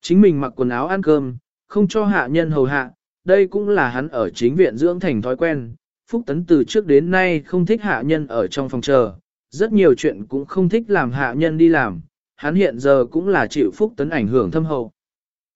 Chính mình mặc quần áo ăn cơm, không cho hạ nhân hầu hạ, đây cũng là hắn ở chính viện dưỡng thành thói quen. Phúc Tấn từ trước đến nay không thích hạ nhân ở trong phòng chờ, rất nhiều chuyện cũng không thích làm hạ nhân đi làm, hắn hiện giờ cũng là chịu Phúc Tấn ảnh hưởng thâm hậu.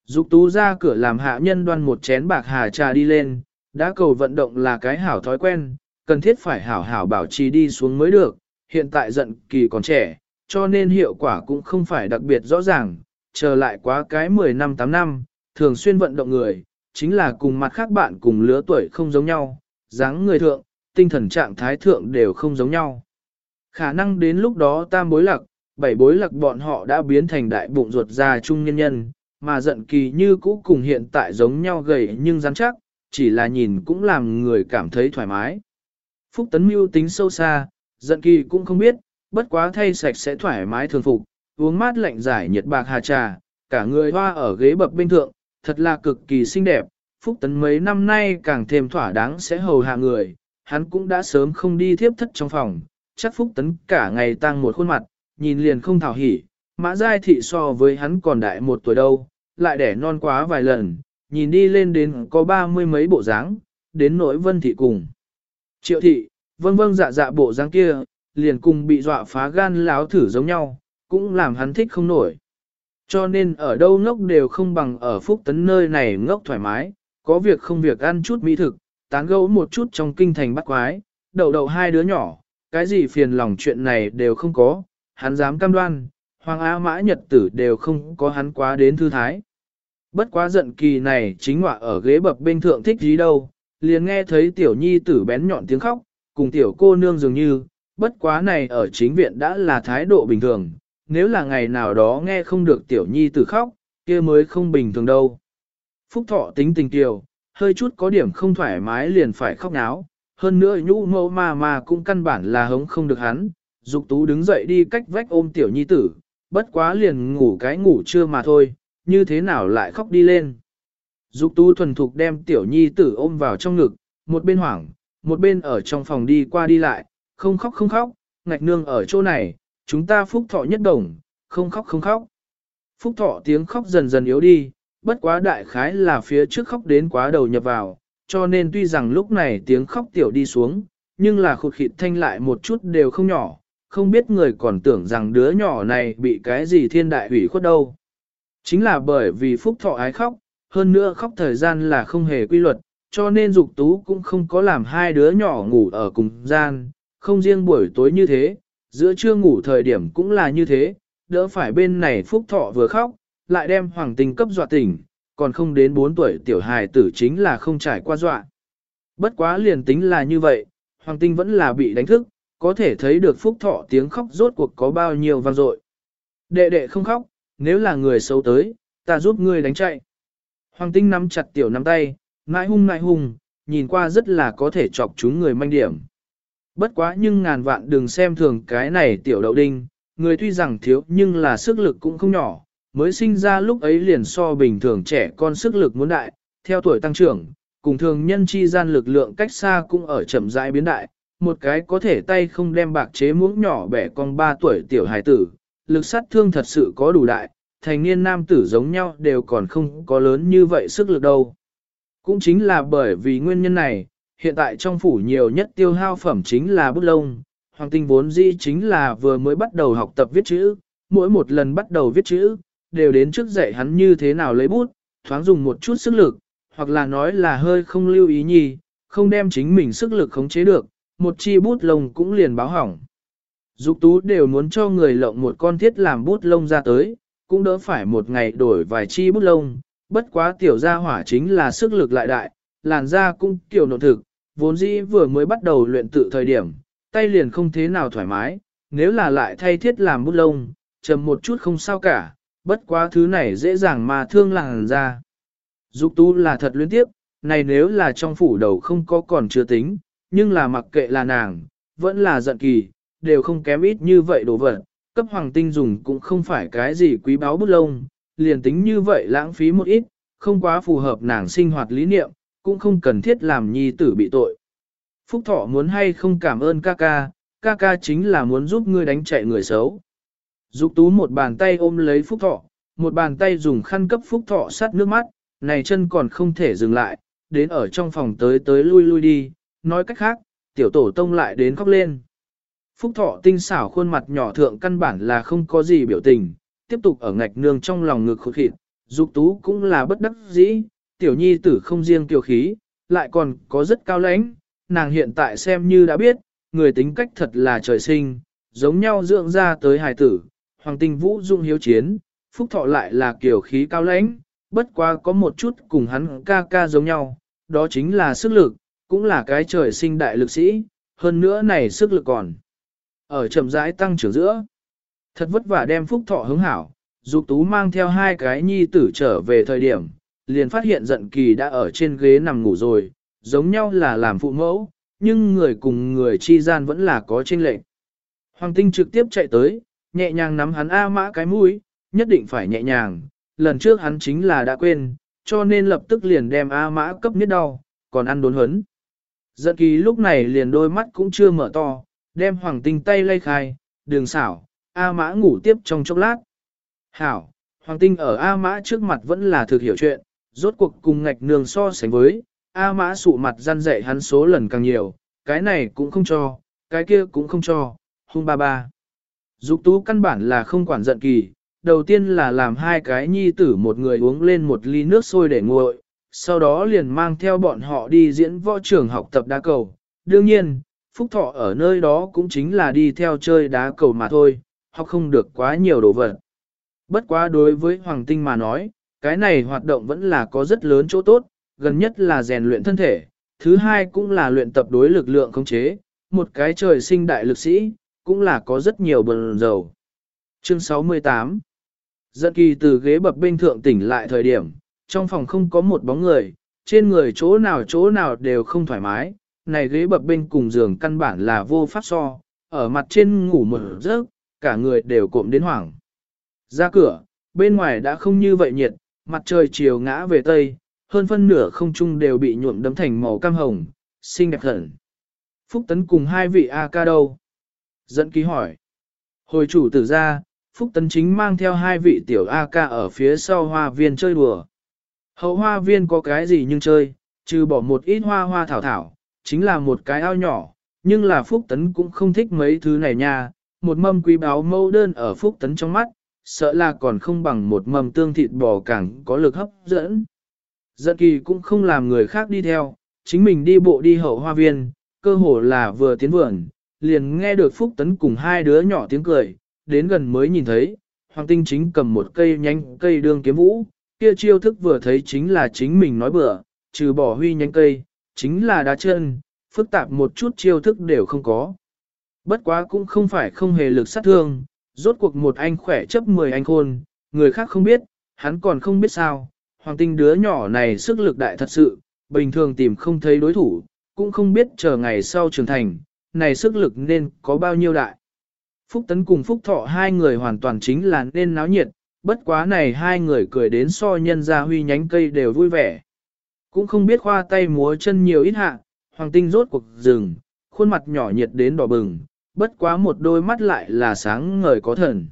Dục tú ra cửa làm hạ nhân đoan một chén bạc hà trà đi lên, đã cầu vận động là cái hảo thói quen, cần thiết phải hảo hảo bảo trì đi xuống mới được, hiện tại giận kỳ còn trẻ, cho nên hiệu quả cũng không phải đặc biệt rõ ràng, chờ lại quá cái 10 năm 8 năm, thường xuyên vận động người, chính là cùng mặt khác bạn cùng lứa tuổi không giống nhau, dáng người thượng, tinh thần trạng thái thượng đều không giống nhau. Khả năng đến lúc đó tam bối lạc, bảy bối lạc bọn họ đã biến thành đại bụng ruột già trung nhân nhân, mà giận kỳ như cũ cùng hiện tại giống nhau gầy nhưng rắn chắc, chỉ là nhìn cũng làm người cảm thấy thoải mái. Phúc Tấn Mưu tính sâu xa, giận kỳ cũng không biết, bất quá thay sạch sẽ thoải mái thường phục, uống mát lạnh giải nhiệt bạc hà trà, cả người hoa ở ghế bập bên thượng, thật là cực kỳ xinh đẹp. Phúc Tấn mấy năm nay càng thêm thỏa đáng sẽ hầu hạ người, hắn cũng đã sớm không đi thiếp thất trong phòng, chắc Phúc Tấn cả ngày tăng một khuôn mặt, nhìn liền không thảo hỉ, mã giai thị so với hắn còn đại một tuổi đâu, lại đẻ non quá vài lần, nhìn đi lên đến có ba mươi mấy bộ dáng, đến nỗi vân thị cùng. Triệu thị, vâng vâng dạ dạ bộ dáng kia, liền cùng bị dọa phá gan láo thử giống nhau, cũng làm hắn thích không nổi. Cho nên ở đâu ngốc đều không bằng ở phúc tấn nơi này ngốc thoải mái, có việc không việc ăn chút mỹ thực, tán gẫu một chút trong kinh thành bắt quái, đậu đậu hai đứa nhỏ, cái gì phiền lòng chuyện này đều không có, hắn dám cam đoan, hoàng á mã nhật tử đều không có hắn quá đến thư thái. Bất quá giận kỳ này chính họa ở ghế bập bên thượng thích gì đâu, liền nghe thấy tiểu nhi tử bén nhọn tiếng khóc, cùng tiểu cô nương dường như, bất quá này ở chính viện đã là thái độ bình thường, nếu là ngày nào đó nghe không được tiểu nhi tử khóc, kia mới không bình thường đâu. Phúc thọ tính tình tiểu, hơi chút có điểm không thoải mái liền phải khóc náo, hơn nữa nhũ mẫu mà mà cũng căn bản là hống không được hắn, dục tú đứng dậy đi cách vách ôm tiểu nhi tử, bất quá liền ngủ cái ngủ trưa mà thôi, như thế nào lại khóc đi lên. Dục tú thuần thục đem tiểu nhi tử ôm vào trong ngực, một bên hoảng, một bên ở trong phòng đi qua đi lại, không khóc không khóc, ngạch nương ở chỗ này, chúng ta phúc thọ nhất đồng, không khóc không khóc. Phúc thọ tiếng khóc dần dần yếu đi, bất quá đại khái là phía trước khóc đến quá đầu nhập vào, cho nên tuy rằng lúc này tiếng khóc tiểu đi xuống, nhưng là khụt khịt thanh lại một chút đều không nhỏ, không biết người còn tưởng rằng đứa nhỏ này bị cái gì thiên đại hủy khuất đâu. Chính là bởi vì phúc thọ ái khóc, hơn nữa khóc thời gian là không hề quy luật, cho nên dục tú cũng không có làm hai đứa nhỏ ngủ ở cùng gian, không riêng buổi tối như thế, giữa trưa ngủ thời điểm cũng là như thế, đỡ phải bên này phúc thọ vừa khóc, lại đem hoàng tình cấp dọa tỉnh, còn không đến 4 tuổi tiểu hài tử chính là không trải qua dọa. Bất quá liền tính là như vậy, hoàng tinh vẫn là bị đánh thức, có thể thấy được phúc thọ tiếng khóc rốt cuộc có bao nhiêu vang dội. Đệ đệ không khóc, nếu là người xấu tới, ta giúp ngươi đánh chạy. Hoàng tinh nắm chặt tiểu nắm tay, ngại hung ngại hung, nhìn qua rất là có thể chọc chúng người manh điểm. Bất quá nhưng ngàn vạn đừng xem thường cái này tiểu đậu đinh, người tuy rằng thiếu nhưng là sức lực cũng không nhỏ, mới sinh ra lúc ấy liền so bình thường trẻ con sức lực muốn đại, theo tuổi tăng trưởng, cùng thường nhân chi gian lực lượng cách xa cũng ở chậm rãi biến đại, một cái có thể tay không đem bạc chế muỗng nhỏ bẻ con 3 tuổi tiểu hài tử, lực sát thương thật sự có đủ đại, thành niên nam tử giống nhau đều còn không có lớn như vậy sức lực đâu. Cũng chính là bởi vì nguyên nhân này, hiện tại trong phủ nhiều nhất tiêu hao phẩm chính là bút lông, hoàng tinh vốn dĩ chính là vừa mới bắt đầu học tập viết chữ, mỗi một lần bắt đầu viết chữ, đều đến trước dạy hắn như thế nào lấy bút, thoáng dùng một chút sức lực, hoặc là nói là hơi không lưu ý nhì không đem chính mình sức lực khống chế được, một chi bút lông cũng liền báo hỏng. Dục tú đều muốn cho người lộng một con thiết làm bút lông ra tới, cũng đỡ phải một ngày đổi vài chi bút lông, bất quá tiểu gia hỏa chính là sức lực lại đại, làn da cũng kiểu nộn thực, vốn dĩ vừa mới bắt đầu luyện tự thời điểm, tay liền không thế nào thoải mái, nếu là lại thay thiết làm bút lông, chầm một chút không sao cả, bất quá thứ này dễ dàng mà thương làn da. Dục tu là thật luyến tiếp, này nếu là trong phủ đầu không có còn chưa tính, nhưng là mặc kệ là nàng, vẫn là giận kỳ, đều không kém ít như vậy đồ vật, cấp hoàng tinh dùng cũng không phải cái gì quý báu bút lông, liền tính như vậy lãng phí một ít, không quá phù hợp nàng sinh hoạt lý niệm, cũng không cần thiết làm nhi tử bị tội. Phúc Thọ muốn hay không cảm ơn ca ca, ca ca chính là muốn giúp ngươi đánh chạy người xấu. Dục tú một bàn tay ôm lấy Phúc Thọ, một bàn tay dùng khăn cấp Phúc Thọ sát nước mắt, này chân còn không thể dừng lại, đến ở trong phòng tới tới lui lui đi, nói cách khác, tiểu tổ tông lại đến khóc lên. Phúc Thọ tinh xảo khuôn mặt nhỏ thượng căn bản là không có gì biểu tình, tiếp tục ở ngạch nương trong lòng ngực khụt khịt, dục tú cũng là bất đắc dĩ, tiểu nhi tử không riêng tiểu khí, lại còn có rất cao lãnh, nàng hiện tại xem như đã biết, người tính cách thật là trời sinh, giống nhau dưỡng ra tới hài tử, hoàng tinh vũ dung hiếu chiến, phúc thọ lại là kiểu khí cao lãnh, bất quá có một chút cùng hắn ca ca giống nhau, đó chính là sức lực, cũng là cái trời sinh đại lực sĩ, hơn nữa này sức lực còn. Ở chậm rãi tăng trưởng giữa, thật vất vả đem phúc thọ hứng hảo, dục tú mang theo hai cái nhi tử trở về thời điểm, liền phát hiện giận kỳ đã ở trên ghế nằm ngủ rồi, giống nhau là làm phụ mẫu, nhưng người cùng người chi gian vẫn là có chênh lệch. Hoàng tinh trực tiếp chạy tới, nhẹ nhàng nắm hắn A mã cái mũi, nhất định phải nhẹ nhàng, lần trước hắn chính là đã quên, cho nên lập tức liền đem A mã cấp nhất đau, còn ăn đốn huấn. Giận kỳ lúc này liền đôi mắt cũng chưa mở to, đem hoàng tinh tay lay khai, đường xảo, A mã ngủ tiếp trong chốc lát. Hảo, hoàng tinh ở A mã trước mặt vẫn là thực hiểu chuyện, rốt cuộc cùng ngạch nương so sánh với, A mã sụ mặt gian dạy hắn số lần càng nhiều, cái này cũng không cho, cái kia cũng không cho, hung ba ba. Dục tú căn bản là không quản giận kỳ, đầu tiên là làm hai cái nhi tử một người uống lên một ly nước sôi để nguội, sau đó liền mang theo bọn họ đi diễn võ trường học tập đá cầu. Đương nhiên, Phúc Thọ ở nơi đó cũng chính là đi theo chơi đá cầu mà thôi, học không được quá nhiều đồ vật. Bất quá đối với Hoàng Tinh mà nói, cái này hoạt động vẫn là có rất lớn chỗ tốt, gần nhất là rèn luyện thân thể, thứ hai cũng là luyện tập đối lực lượng khống chế, một cái trời sinh đại lực sĩ, cũng là có rất nhiều bần dầu. Chương 68 Dẫn kỳ từ ghế bập bên thượng tỉnh lại thời điểm, trong phòng không có một bóng người, trên người chỗ nào chỗ nào đều không thoải mái, này ghế bập bên cùng giường căn bản là vô pháp so, ở mặt trên ngủ một giấc, cả người đều cộm đến hoảng. Ra cửa, bên ngoài đã không như vậy nhiệt, mặt trời chiều ngã về tây, hơn phân nửa không trung đều bị nhuộm đấm thành màu cam hồng, xinh đẹp hẳn. Phúc Tấn cùng hai vị A ca đâu? Dẫn ký hỏi. Hồi chủ tử ra, Phúc Tấn chính mang theo hai vị tiểu A ca ở phía sau hoa viên chơi đùa. Hậu hoa viên có cái gì nhưng chơi, trừ bỏ một ít hoa hoa thảo thảo, chính là một cái ao nhỏ, nhưng là Phúc Tấn cũng không thích mấy thứ này nha, một mâm quý báo mâu đơn ở Phúc Tấn trong mắt, sợ là còn không bằng một mầm tương thịt bò càng có lực hấp dẫn. Giận kỳ cũng không làm người khác đi theo, chính mình đi bộ đi hậu hoa viên, cơ hồ là vừa tiến vườn, liền nghe được Phúc Tấn cùng hai đứa nhỏ tiếng cười, đến gần mới nhìn thấy, Hoàng Tinh chính cầm một cây nhánh cây đương kiếm vũ, kia chiêu thức vừa thấy chính là chính mình nói bừa, trừ bỏ huy nhánh cây, chính là đá chân, phức tạp một chút chiêu thức đều không có. Bất quá cũng không phải không hề lực sát thương, rốt cuộc một anh khỏe chấp 10 anh khôn, người khác không biết, hắn còn không biết sao, hoàng tinh đứa nhỏ này sức lực đại thật sự, bình thường tìm không thấy đối thủ, cũng không biết chờ ngày sau trưởng thành, này sức lực nên có bao nhiêu đại. Phúc Tấn cùng Phúc Thọ hai người hoàn toàn chính là nên náo nhiệt, bất quá này hai người cười đến so nhân ra huy nhánh cây đều vui vẻ. Cũng không biết khoa tay múa chân nhiều ít hạ, hoàng tinh rốt cuộc rừng, khuôn mặt nhỏ nhiệt đến đỏ bừng, bất quá một đôi mắt lại là sáng ngời có thần.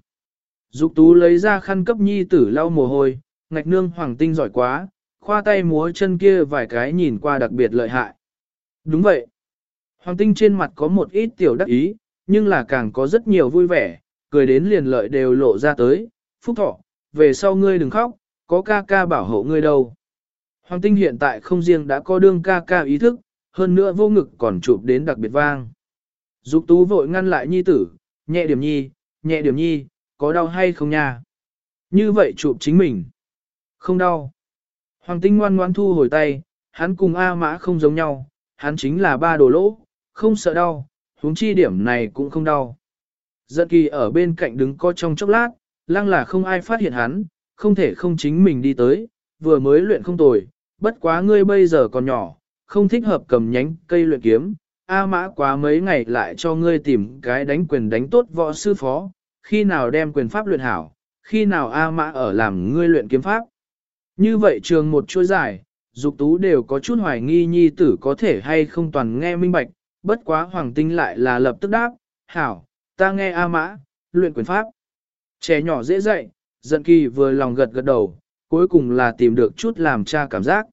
Dục tú lấy ra khăn cấp nhi tử lau mồ hôi, ngạch nương hoàng tinh giỏi quá, khoa tay múa chân kia vài cái nhìn qua đặc biệt lợi hại. Đúng vậy. Hoàng tinh trên mặt có một ít tiểu đắc ý, nhưng là càng có rất nhiều vui vẻ, cười đến liền lợi đều lộ ra tới. Phúc thọ, về sau ngươi đừng khóc, có ca ca bảo hộ ngươi đâu. Hoàng tinh hiện tại không riêng đã có đương ca ca ý thức, hơn nữa vô ngực còn chụp đến đặc biệt vang. Dục tú vội ngăn lại nhi tử, nhẹ điểm nhi, nhẹ điểm nhi, có đau hay không nha? Như vậy chụp chính mình. Không đau. Hoàng tinh ngoan ngoan thu hồi tay, hắn cùng A mã không giống nhau, hắn chính là ba đồ lỗ, không sợ đau, huống chi điểm này cũng không đau. Giận kỳ ở bên cạnh đứng co trong chốc lát, lăng là không ai phát hiện hắn, không thể không chính mình đi tới, vừa mới luyện không tồi, bất quá ngươi bây giờ còn nhỏ, không thích hợp cầm nhánh cây luyện kiếm, A mã quá mấy ngày lại cho ngươi tìm cái đánh quyền đánh tốt võ sư phó, khi nào đem quyền pháp luyện hảo, khi nào A Mã ở làm ngươi luyện kiếm pháp. Như vậy trường một chuỗi dài, dục tú đều có chút hoài nghi nhi tử có thể hay không toàn nghe minh bạch, bất quá hoàng tinh lại là lập tức đáp, hảo, ta nghe A Mã, luyện quyền pháp. Trẻ nhỏ dễ dạy, giận kỳ vừa lòng gật gật đầu, cuối cùng là tìm được chút làm cha cảm giác.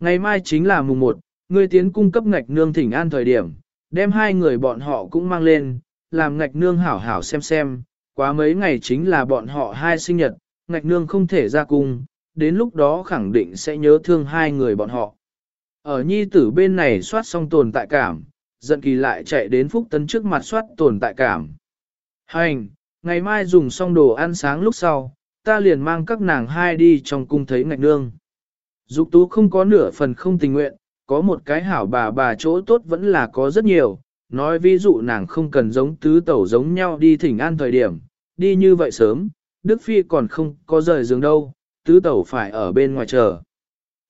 Ngày mai chính là mùng 1, ngươi tiến cung cấp ngạch nương thỉnh an thời điểm, đem hai người bọn họ cũng mang lên, làm ngạch nương hảo hảo xem xem, quá mấy ngày chính là bọn họ hai sinh nhật, ngạch nương không thể ra cung, đến lúc đó khẳng định sẽ nhớ thương hai người bọn họ. Ở nhi tử bên này soát xong tồn tại cảm, giận kỳ lại chạy đến phúc tấn trước mặt soát tồn tại cảm. Hành, ngày mai dùng xong đồ ăn sáng lúc sau, ta liền mang các nàng hai đi trong cung thấy ngạch nương. Dục tú không có nửa phần không tình nguyện, có một cái hảo bà bà chỗ tốt vẫn là có rất nhiều, nói ví dụ nàng không cần giống tứ tẩu giống nhau đi thỉnh an thời điểm, đi như vậy sớm, Đức Phi còn không có rời giường đâu, tứ tẩu phải ở bên ngoài chờ.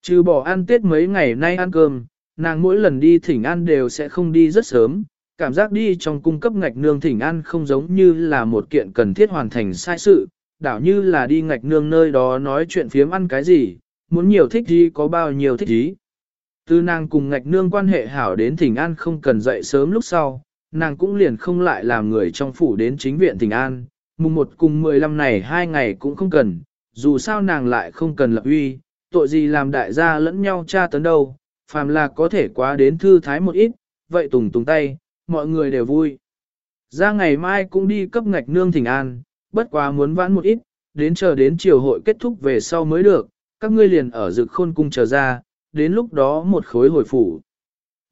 Trừ bỏ ăn tết mấy ngày nay ăn cơm, nàng mỗi lần đi thỉnh an đều sẽ không đi rất sớm, cảm giác đi trong cung cấp ngạch nương thỉnh an không giống như là một kiện cần thiết hoàn thành sai sự, đảo như là đi ngạch nương nơi đó nói chuyện phiếm ăn cái gì, muốn nhiều thích gì có bao nhiêu thích gì. Từ nàng cùng ngạch nương quan hệ hảo đến thỉnh an không cần dậy sớm lúc sau, nàng cũng liền không lại làm người trong phủ đến chính viện thỉnh an, mùng 1 cùng 15 này hai ngày cũng không cần, dù sao nàng lại không cần lập uy, tội gì làm đại gia lẫn nhau tra tấn đâu, phàm là có thể quá đến thư thái một ít, vậy tùng tùng tay, mọi người đều vui. Ra ngày mai cũng đi cấp ngạch nương thỉnh an, bất quá muốn vãn một ít, đến chờ đến chiều hội kết thúc về sau mới được, các ngươi liền ở dực khôn cung chờ ra, đến lúc đó một khối hồi phủ.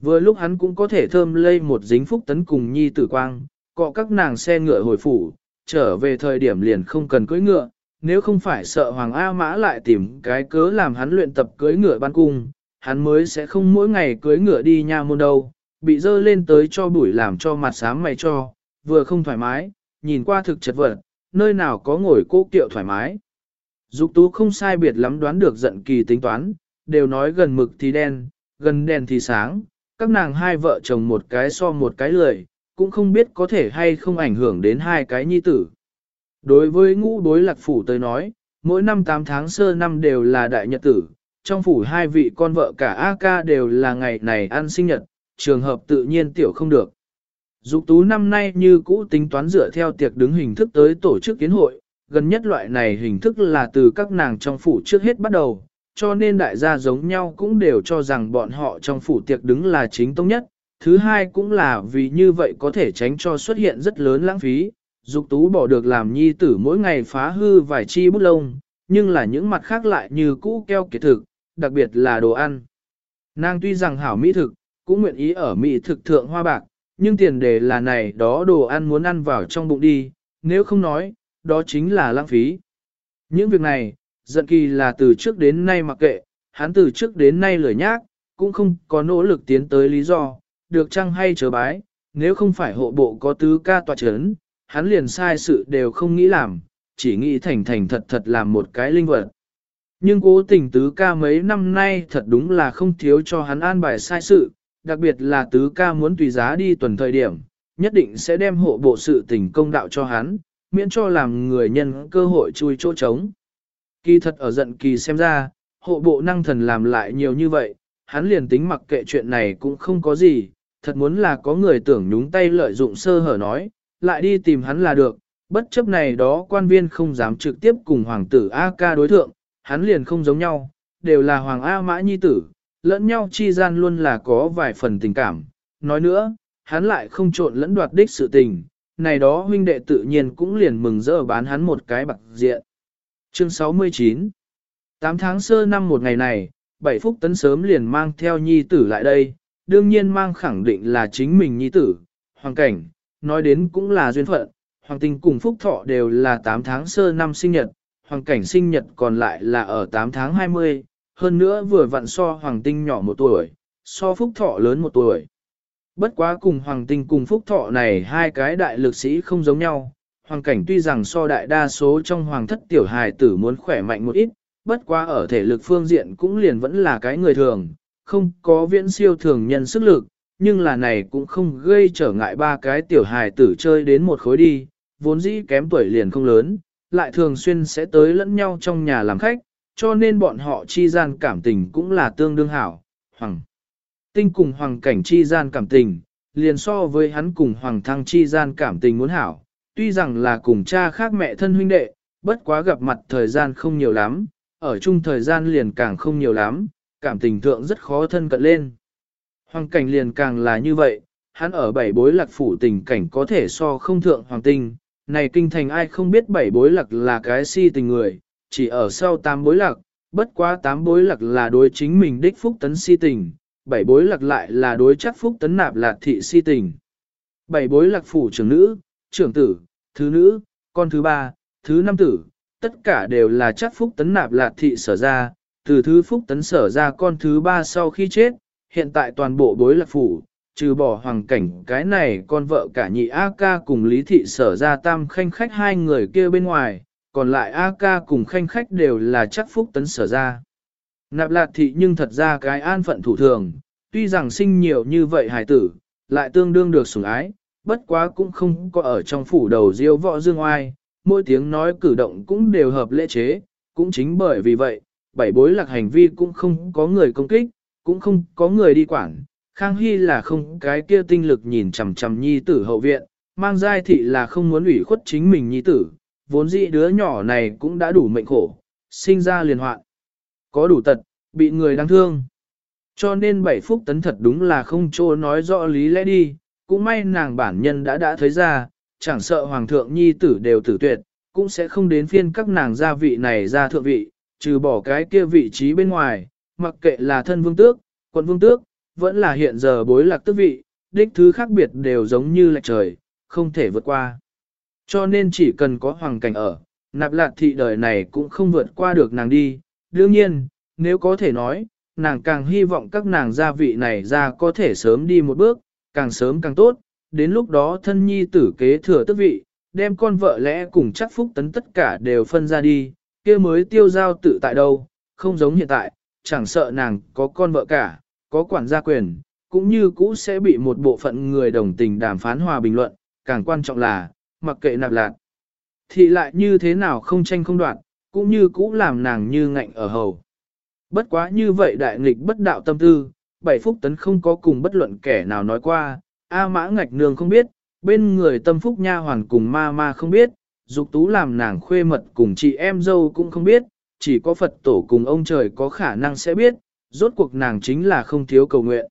Vừa lúc hắn cũng có thể thơm lây một dính phúc tấn cùng nhi tử quang, cọ các nàng xe ngựa hồi phủ, trở về thời điểm liền không cần cưỡi ngựa, nếu không phải sợ Hoàng A Mã lại tìm cái cớ làm hắn luyện tập cưỡi ngựa ban cung, hắn mới sẽ không mỗi ngày cưỡi ngựa đi nha môn đâu, bị dơ lên tới cho bụi làm cho mặt sám mày cho, vừa không thoải mái, nhìn qua thực chật vật, nơi nào có ngồi cố kiệu thoải mái. Dục tú không sai biệt lắm đoán được giận kỳ tính toán, đều nói gần mực thì đen, gần đèn thì sáng, các nàng hai vợ chồng một cái so một cái lười, cũng không biết có thể hay không ảnh hưởng đến hai cái nhi tử. Đối với ngũ đối lạc phủ tới nói, mỗi năm 8 tháng sơ năm đều là đại nhật tử, trong phủ hai vị con vợ cả A ca đều là ngày này ăn sinh nhật, trường hợp tự nhiên tiểu không được. Dục tú năm nay như cũ tính toán dựa theo tiệc đứng hình thức tới tổ chức kiến hội, gần nhất loại này hình thức là từ các nàng trong phủ trước hết bắt đầu, cho nên đại gia giống nhau cũng đều cho rằng bọn họ trong phủ tiệc đứng là chính tông nhất. Thứ hai cũng là vì như vậy có thể tránh cho xuất hiện rất lớn lãng phí, dục tú bỏ được làm nhi tử mỗi ngày phá hư vài chi bút lông, nhưng là những mặt khác lại như cũ keo kiệt thực, đặc biệt là đồ ăn. Nàng tuy rằng hảo mỹ thực, cũng nguyện ý ở mỹ thực thượng hoa bạc, nhưng tiền đề là này đó đồ ăn muốn ăn vào trong bụng đi, nếu không nói, đó chính là lãng phí. Những việc này, giận kỳ là từ trước đến nay mặc kệ, hắn từ trước đến nay lười nhác, cũng không có nỗ lực tiến tới lý do, được chăng hay chờ bái, nếu không phải hộ bộ có tứ ca tòa chấn, hắn liền sai sự đều không nghĩ làm, chỉ nghĩ thành thành thật thật làm một cái linh vật. Nhưng cố tình tứ ca mấy năm nay thật đúng là không thiếu cho hắn an bài sai sự, đặc biệt là tứ ca muốn tùy giá đi tuần thời điểm, nhất định sẽ đem hộ bộ sự tình công đạo cho hắn, miễn cho làm người nhân cơ hội chui chỗ trống. Kỳ thật ở giận kỳ xem ra, hộ bộ năng thần làm lại nhiều như vậy, hắn liền tính mặc kệ chuyện này cũng không có gì, thật muốn là có người tưởng nhúng tay lợi dụng sơ hở nói, lại đi tìm hắn là được, bất chấp này đó quan viên không dám trực tiếp cùng hoàng tử A ca đối thượng, hắn liền không giống nhau, đều là hoàng A mã nhi tử, lẫn nhau chi gian luôn là có vài phần tình cảm. Nói nữa, hắn lại không trộn lẫn đoạt đích sự tình, này đó huynh đệ tự nhiên cũng liền mừng rỡ bán hắn một cái bạc diện. Chương 69 8 tháng sơ năm một ngày này, bảy phúc tấn sớm liền mang theo nhi tử lại đây, đương nhiên mang khẳng định là chính mình nhi tử, hoàng cảnh, nói đến cũng là duyên phận, hoàng tinh cùng phúc thọ đều là 8 tháng sơ năm sinh nhật, hoàng cảnh sinh nhật còn lại là ở 8 tháng 20, hơn nữa vừa vặn so hoàng tinh nhỏ một tuổi, so phúc thọ lớn một tuổi. Bất quá cùng hoàng tinh cùng phúc thọ này hai cái đại lực sĩ không giống nhau, hoàng cảnh tuy rằng so đại đa số trong hoàng thất tiểu hài tử muốn khỏe mạnh một ít, bất quá ở thể lực phương diện cũng liền vẫn là cái người thường, không có viễn siêu thường nhân sức lực, nhưng là này cũng không gây trở ngại ba cái tiểu hài tử chơi đến một khối đi, vốn dĩ kém tuổi liền không lớn, lại thường xuyên sẽ tới lẫn nhau trong nhà làm khách, cho nên bọn họ chi gian cảm tình cũng là tương đương hảo. Hoàng tinh cùng hoàng cảnh chi gian cảm tình, liền so với hắn cùng hoàng thăng chi gian cảm tình muốn hảo, tuy rằng là cùng cha khác mẹ thân huynh đệ, bất quá gặp mặt thời gian không nhiều lắm, ở chung thời gian liền càng không nhiều lắm, cảm tình thượng rất khó thân cận lên. Hoàng cảnh liền càng là như vậy, hắn ở bảy bối lạc phủ tình cảnh có thể so không thượng hoàng tinh, này kinh thành ai không biết bảy bối lạc là cái si tình người, chỉ ở sau tám bối lạc, bất quá tám bối lạc là đối chính mình đích phúc tấn si tình, bảy bối lạc lại là đối chắc phúc tấn nạp lạc thị si tình. Bảy bối lạc phủ trưởng nữ, trưởng tử, thứ nữ, con thứ ba, thứ năm tử, tất cả đều là chắc phúc tấn nạp lạt thị sở ra, từ thứ phúc tấn sở ra con thứ ba sau khi chết, hiện tại toàn bộ bối lạc phủ, trừ bỏ hoàng cảnh cái này con vợ cả nhị A ca cùng lý thị sở ra tam khanh khách hai người kia bên ngoài, còn lại A ca cùng khanh khách đều là chắc phúc tấn sở ra. Nạp lạt thị nhưng thật ra cái an phận thủ thường, tuy rằng sinh nhiều như vậy hài tử, lại tương đương được sủng ái, bất quá cũng không có ở trong phủ đầu diêu võ dương oai, mỗi tiếng nói cử động cũng đều hợp lễ chế, cũng chính bởi vì vậy, bảy bối lạc hành vi cũng không có người công kích, cũng không có người đi quản. Khang Hy là không cái kia tinh lực nhìn chằm chằm nhi tử hậu viện, mang giai thị là không muốn ủy khuất chính mình nhi tử, vốn dĩ đứa nhỏ này cũng đã đủ mệnh khổ, sinh ra liền hoạn. Có đủ tật, bị người đáng thương. Cho nên bảy phúc tấn thật đúng là không trô nói rõ lý lẽ đi, cũng may nàng bản nhân đã đã thấy ra, chẳng sợ hoàng thượng nhi tử đều tử tuyệt, cũng sẽ không đến phiên các nàng gia vị này ra thượng vị, trừ bỏ cái kia vị trí bên ngoài, mặc kệ là thân vương tước, quận vương tước, vẫn là hiện giờ bối lạc tước vị, đích thứ khác biệt đều giống như lệch trời, không thể vượt qua. Cho nên chỉ cần có hoàng cảnh ở, nạp lạc thị đời này cũng không vượt qua được nàng đi. Đương nhiên, nếu có thể nói, nàng càng hy vọng các nàng gia vị này ra có thể sớm đi một bước, càng sớm càng tốt, đến lúc đó thân nhi tử kế thừa tước vị, đem con vợ lẽ cùng chắc phúc tấn tất cả đều phân ra đi, kia mới tiêu giao tự tại đâu, không giống hiện tại, chẳng sợ nàng có con vợ cả, có quản gia quyền, cũng như cũ sẽ bị một bộ phận người đồng tình đàm phán hòa bình luận, càng quan trọng là, mặc kệ nạp lạc. Thị lại như thế nào không tranh không đoạn, cũng như cũ làm nàng như ngạnh ở hầu. Bất quá như vậy đại nghịch bất đạo tâm tư, bảy phúc tấn không có cùng bất luận kẻ nào nói qua, A mã ngạch nương không biết, bên người tâm phúc nha hoàn cùng ma ma không biết, dục tú làm nàng khuê mật cùng chị em dâu cũng không biết, chỉ có Phật tổ cùng ông trời có khả năng sẽ biết, rốt cuộc nàng chính là không thiếu cầu nguyện.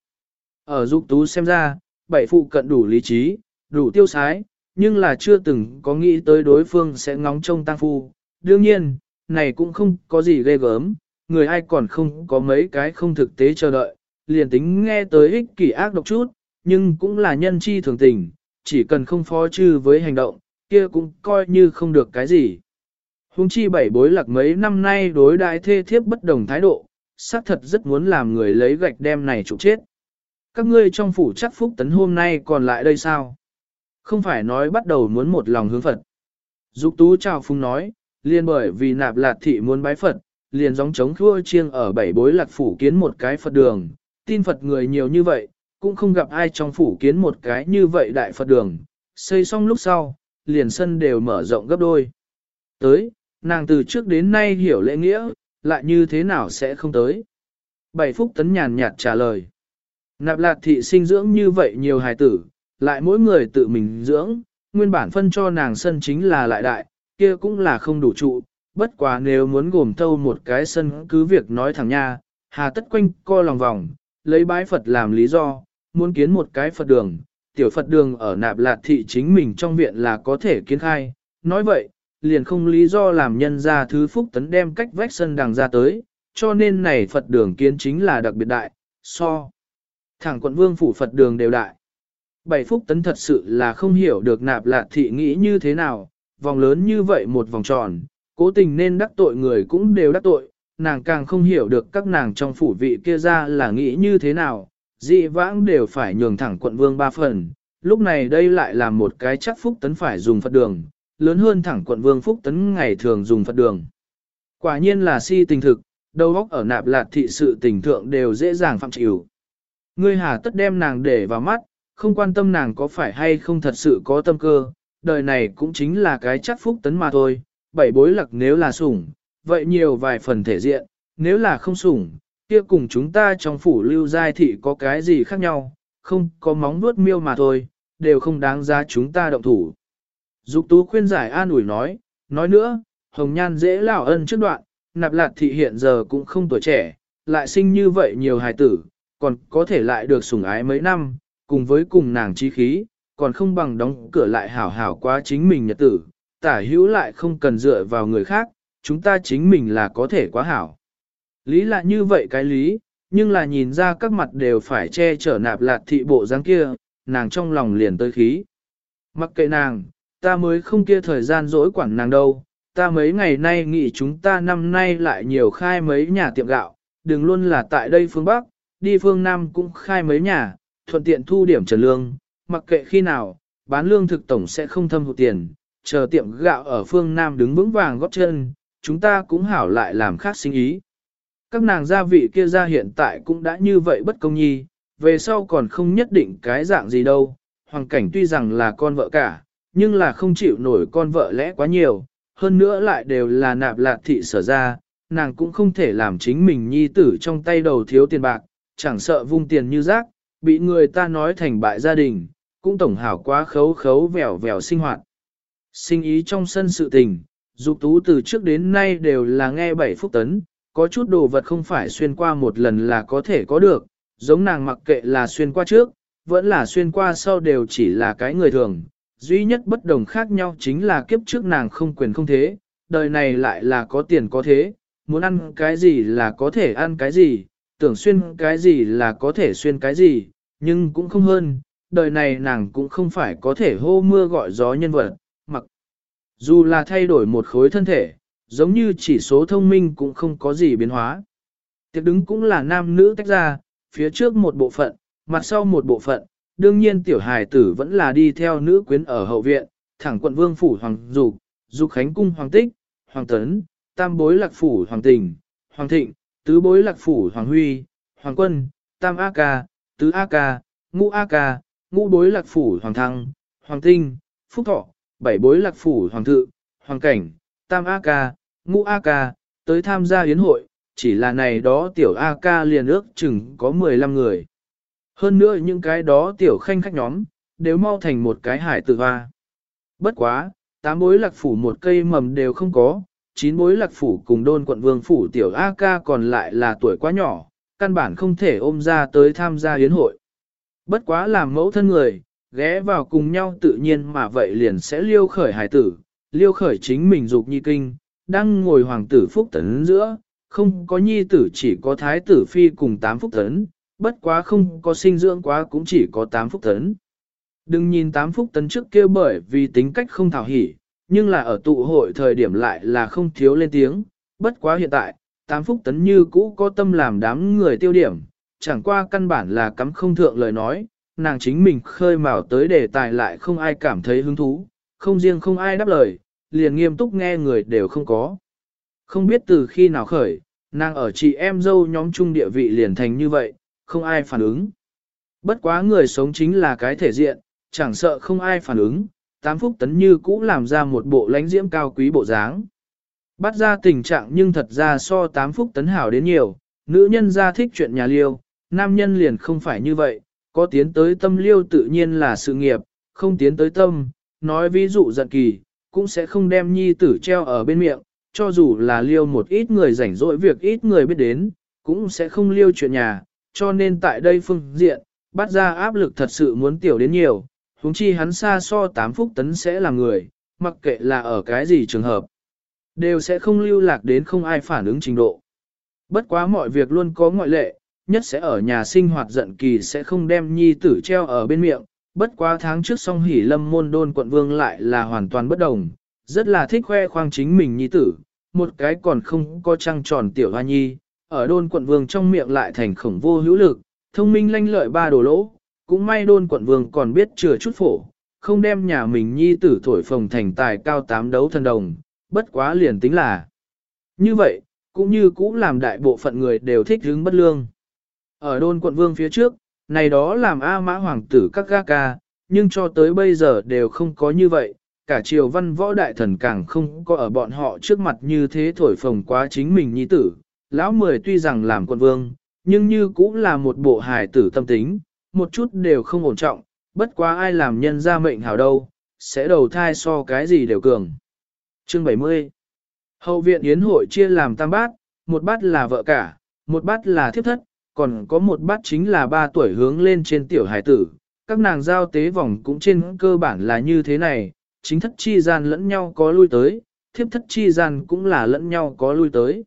Ở dục tú xem ra, bảy phụ cận đủ lý trí, đủ tiêu sái, nhưng là chưa từng có nghĩ tới đối phương sẽ ngóng trông tăng phu. Đương nhiên, này cũng không có gì ghê gớm, người ai còn không có mấy cái không thực tế chờ đợi, liền tính nghe tới ích kỷ ác độc chút, nhưng cũng là nhân chi thường tình, chỉ cần không phó chư với hành động, kia cũng coi như không được cái gì. Hùng chi bảy bối lạc mấy năm nay đối đại thê thiếp bất đồng thái độ, xác thật rất muốn làm người lấy gạch đem này trục chết. Các ngươi trong phủ chắc phúc tấn hôm nay còn lại đây sao? Không phải nói bắt đầu muốn một lòng hướng Phật. Dục tú chào phung nói, liền bởi vì nạp lạt thị muốn bái Phật, liền giống chống khua chiêng ở bảy bối lạc phủ kiến một cái Phật đường, tin Phật người nhiều như vậy, cũng không gặp ai trong phủ kiến một cái như vậy đại Phật đường, xây xong lúc sau, liền sân đều mở rộng gấp đôi. Tới, nàng từ trước đến nay hiểu lễ nghĩa, lại như thế nào sẽ không tới. Bảy phúc tấn nhàn nhạt trả lời. Nạp lạc thị sinh dưỡng như vậy nhiều hài tử, lại mỗi người tự mình dưỡng, nguyên bản phân cho nàng sân chính là lại đại, kia cũng là không đủ trụ, bất quá nếu muốn gồm thâu một cái sân cứ việc nói thẳng nha, hà tất quanh co lòng vòng, lấy bái Phật làm lý do, muốn kiến một cái Phật đường, tiểu Phật đường ở nạp lạt thị chính mình trong viện là có thể kiến khai, nói vậy, liền không lý do làm nhân ra thứ phúc tấn đem cách vách sân đằng ra tới, cho nên này Phật đường kiến chính là đặc biệt đại, so. Thẳng quận vương phủ Phật đường đều đại. Bảy phúc tấn thật sự là không hiểu được nạp lạt thị nghĩ như thế nào, vòng lớn như vậy một vòng tròn, cố tình nên đắc tội người cũng đều đắc tội, nàng càng không hiểu được các nàng trong phủ vị kia ra là nghĩ như thế nào, dị vãng đều phải nhường thẳng quận vương ba phần, lúc này đây lại là một cái chắc phúc tấn phải dùng Phật đường, lớn hơn thẳng quận vương phúc tấn ngày thường dùng Phật đường. Quả nhiên là si tình thực, đầu óc ở nạp lạt thị sự tình thượng đều dễ dàng phạm chịu. Ngươi hà tất đem nàng để vào mắt, không quan tâm nàng có phải hay không thật sự có tâm cơ, đời này cũng chính là cái chắc phúc tấn mà thôi, bảy bối lặc nếu là sủng, vậy nhiều vài phần thể diện, nếu là không sủng, kia cùng chúng ta trong phủ lưu giai thị có cái gì khác nhau, không có móng nuốt miêu mà thôi, đều không đáng giá chúng ta động thủ. Dục tú khuyên giải an ủi nói, nói nữa, hồng nhan dễ lão ân trước đoạn, nạp lạt thị hiện giờ cũng không tuổi trẻ, lại sinh như vậy nhiều hài tử, còn có thể lại được sủng ái mấy năm, cùng với cùng nàng trí khí, còn không bằng đóng cửa lại hảo hảo quá chính mình nhật tử, tả hữu lại không cần dựa vào người khác, chúng ta chính mình là có thể quá hảo. Lý là như vậy cái lý, nhưng là nhìn ra các mặt đều phải che chở nạp lạt thị bộ dáng kia, nàng trong lòng liền tới khí. Mặc kệ nàng, ta mới không kia thời gian dỗi quản nàng đâu, ta mấy ngày nay nghĩ chúng ta năm nay lại nhiều khai mấy nhà tiệm gạo, đừng luôn là tại đây phương Bắc, đi phương Nam cũng khai mấy nhà, thuận tiện thu điểm trần lương, mặc kệ khi nào, bán lương thực tổng sẽ không thâm hụt tiền, chờ tiệm gạo ở phương Nam đứng vững vàng góp chân, chúng ta cũng hảo lại làm khác sinh ý. Các nàng gia vị kia ra hiện tại cũng đã như vậy bất công nhi, về sau còn không nhất định cái dạng gì đâu, hoàng cảnh tuy rằng là con vợ cả, nhưng là không chịu nổi con vợ lẽ quá nhiều, hơn nữa lại đều là nạp lạc thị sở ra, nàng cũng không thể làm chính mình nhi tử trong tay đầu thiếu tiền bạc, chẳng sợ vung tiền như rác, bị người ta nói thành bại gia đình, cũng tổng hảo quá khấu khấu vẻo vẻo sinh hoạt. Sinh ý trong sân sự tình, dục tú từ trước đến nay đều là nghe bảy phúc tấn, có chút đồ vật không phải xuyên qua một lần là có thể có được, giống nàng mặc kệ là xuyên qua trước, vẫn là xuyên qua sau đều chỉ là cái người thường. Duy nhất bất đồng khác nhau chính là kiếp trước nàng không quyền không thế, đời này lại là có tiền có thế, muốn ăn cái gì là có thể ăn cái gì, tưởng xuyên cái gì là có thể xuyên cái gì, nhưng cũng không hơn, đời này nàng cũng không phải có thể hô mưa gọi gió nhân vật, mặc dù là thay đổi một khối thân thể, giống như chỉ số thông minh cũng không có gì biến hóa. Tiệc đứng cũng là nam nữ tách ra, phía trước một bộ phận, mặt sau một bộ phận, đương nhiên tiểu hài tử vẫn là đi theo nữ quyến ở hậu viện, thẳng quận vương phủ hoàng dục, dục khánh cung hoàng tích, hoàng tấn, tam bối lạc phủ hoàng tình, hoàng thịnh, tứ bối lạc phủ hoàng huy, hoàng quân, tam a ca, tứ a ca, ngũ a ca, ngũ bối lạc phủ hoàng thăng, hoàng tinh, phúc thọ, bảy bối lạc phủ hoàng thự, hoàng cảnh, tam a ca, ngũ a ca, tới tham gia yến hội, chỉ là này đó tiểu a ca liền ước chừng có 15 người. Hơn nữa những cái đó tiểu khanh khách nhóm, đều mau thành một cái hải tử hoa. Bất quá, tám bối lạc phủ một cây mầm đều không có, chín bối lạc phủ cùng đôn quận vương phủ tiểu A ca còn lại là tuổi quá nhỏ, căn bản không thể ôm ra tới tham gia yến hội. Bất quá làm mẫu thân người, ghé vào cùng nhau tự nhiên mà vậy liền sẽ liêu khởi hải tử, liêu khởi chính mình dục nhi kinh, đang ngồi hoàng tử phúc tấn giữa, không có nhi tử chỉ có thái tử phi cùng tám phúc tấn, bất quá không có sinh dưỡng quá cũng chỉ có tám phúc tấn. Đừng nhìn tám phúc tấn trước kia bởi vì tính cách không thảo hỉ, nhưng là ở tụ hội thời điểm lại là không thiếu lên tiếng, bất quá hiện tại, tám phúc tấn như cũ có tâm làm đám người tiêu điểm, chẳng qua căn bản là cắm không thượng lời nói, nàng chính mình khơi mào tới đề tài lại không ai cảm thấy hứng thú, không riêng không ai đáp lời, liền nghiêm túc nghe người đều không có. Không biết từ khi nào khởi, nàng ở chị em dâu nhóm chung địa vị liền thành như vậy, không ai phản ứng. Bất quá người sống chính là cái thể diện, chẳng sợ không ai phản ứng, tám phúc tấn như cũ làm ra một bộ lãnh diễm cao quý bộ dáng. Bắt ra tình trạng nhưng thật ra so tám phúc tấn hảo đến nhiều, nữ nhân ra thích chuyện nhà liêu, nam nhân liền không phải như vậy, có tiến tới tâm liêu tự nhiên là sự nghiệp, không tiến tới tâm, nói ví dụ giận kỳ, cũng sẽ không đem nhi tử treo ở bên miệng, cho dù là liêu một ít người rảnh rỗi việc ít người biết đến, cũng sẽ không liêu chuyện nhà, cho nên tại đây phương diện, bắt ra áp lực thật sự muốn tiểu đến nhiều, huống chi hắn xa so 8 phúc tấn sẽ là người, mặc kệ là ở cái gì trường hợp, đều sẽ không lưu lạc đến không ai phản ứng trình độ. Bất quá mọi việc luôn có ngoại lệ, nhất sẽ ở nhà sinh hoạt giận kỳ sẽ không đem nhi tử treo ở bên miệng, bất quá tháng trước song hỉ lâm môn đôn quận vương lại là hoàn toàn bất đồng, rất là thích khoe khoang chính mình nhi tử, một cái còn không có trăng tròn tiểu hoa nhi, ở đôn quận vương trong miệng lại thành khổng vô hữu lực, thông minh lanh lợi ba đồ lỗ, cũng may đôn quận vương còn biết chừa chút phổ, không đem nhà mình nhi tử thổi phồng thành tài cao tám đấu thần đồng, bất quá liền tính là. Như vậy, cũng như cũng làm đại bộ phận người đều thích hứng bất lương. Ở đôn quận vương phía trước, này đó làm A mã hoàng tử các ga ca, nhưng cho tới bây giờ đều không có như vậy, cả triều văn võ đại thần càng không có ở bọn họ trước mặt như thế thổi phồng quá chính mình nhi tử. Lão Mười tuy rằng làm quận vương, nhưng như cũng là một bộ hài tử tâm tính, một chút đều không ổn trọng, bất quá ai làm nhân ra mệnh hảo đâu, sẽ đầu thai so cái gì đều cường. Chương 70 Hậu viện yến hội chia làm tam bát, một bát là vợ cả, một bát là thiếp thất, còn có một bát chính là ba tuổi hướng lên trên tiểu hải tử. Các nàng giao tế vòng cũng trên cơ bản là như thế này, chính thất chi gian lẫn nhau có lui tới, thiếp thất chi gian cũng là lẫn nhau có lui tới.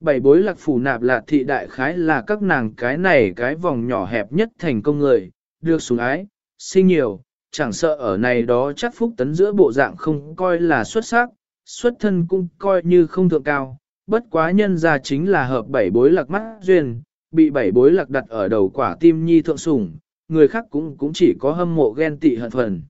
Bảy bối lạc phủ nạp lạc thị đại khái là các nàng cái này cái vòng nhỏ hẹp nhất thành công người, được sủng ái, sinh nhiều, chẳng sợ ở này đó chắc phúc tấn giữa bộ dạng không coi là xuất sắc, xuất thân cũng coi như không thượng cao, bất quá nhân ra chính là hợp bảy bối lạc mắt duyên, bị bảy bối lạc đặt ở đầu quả tim nhi thượng sủng, người khác cũng cũng chỉ có hâm mộ ghen tị hận phần.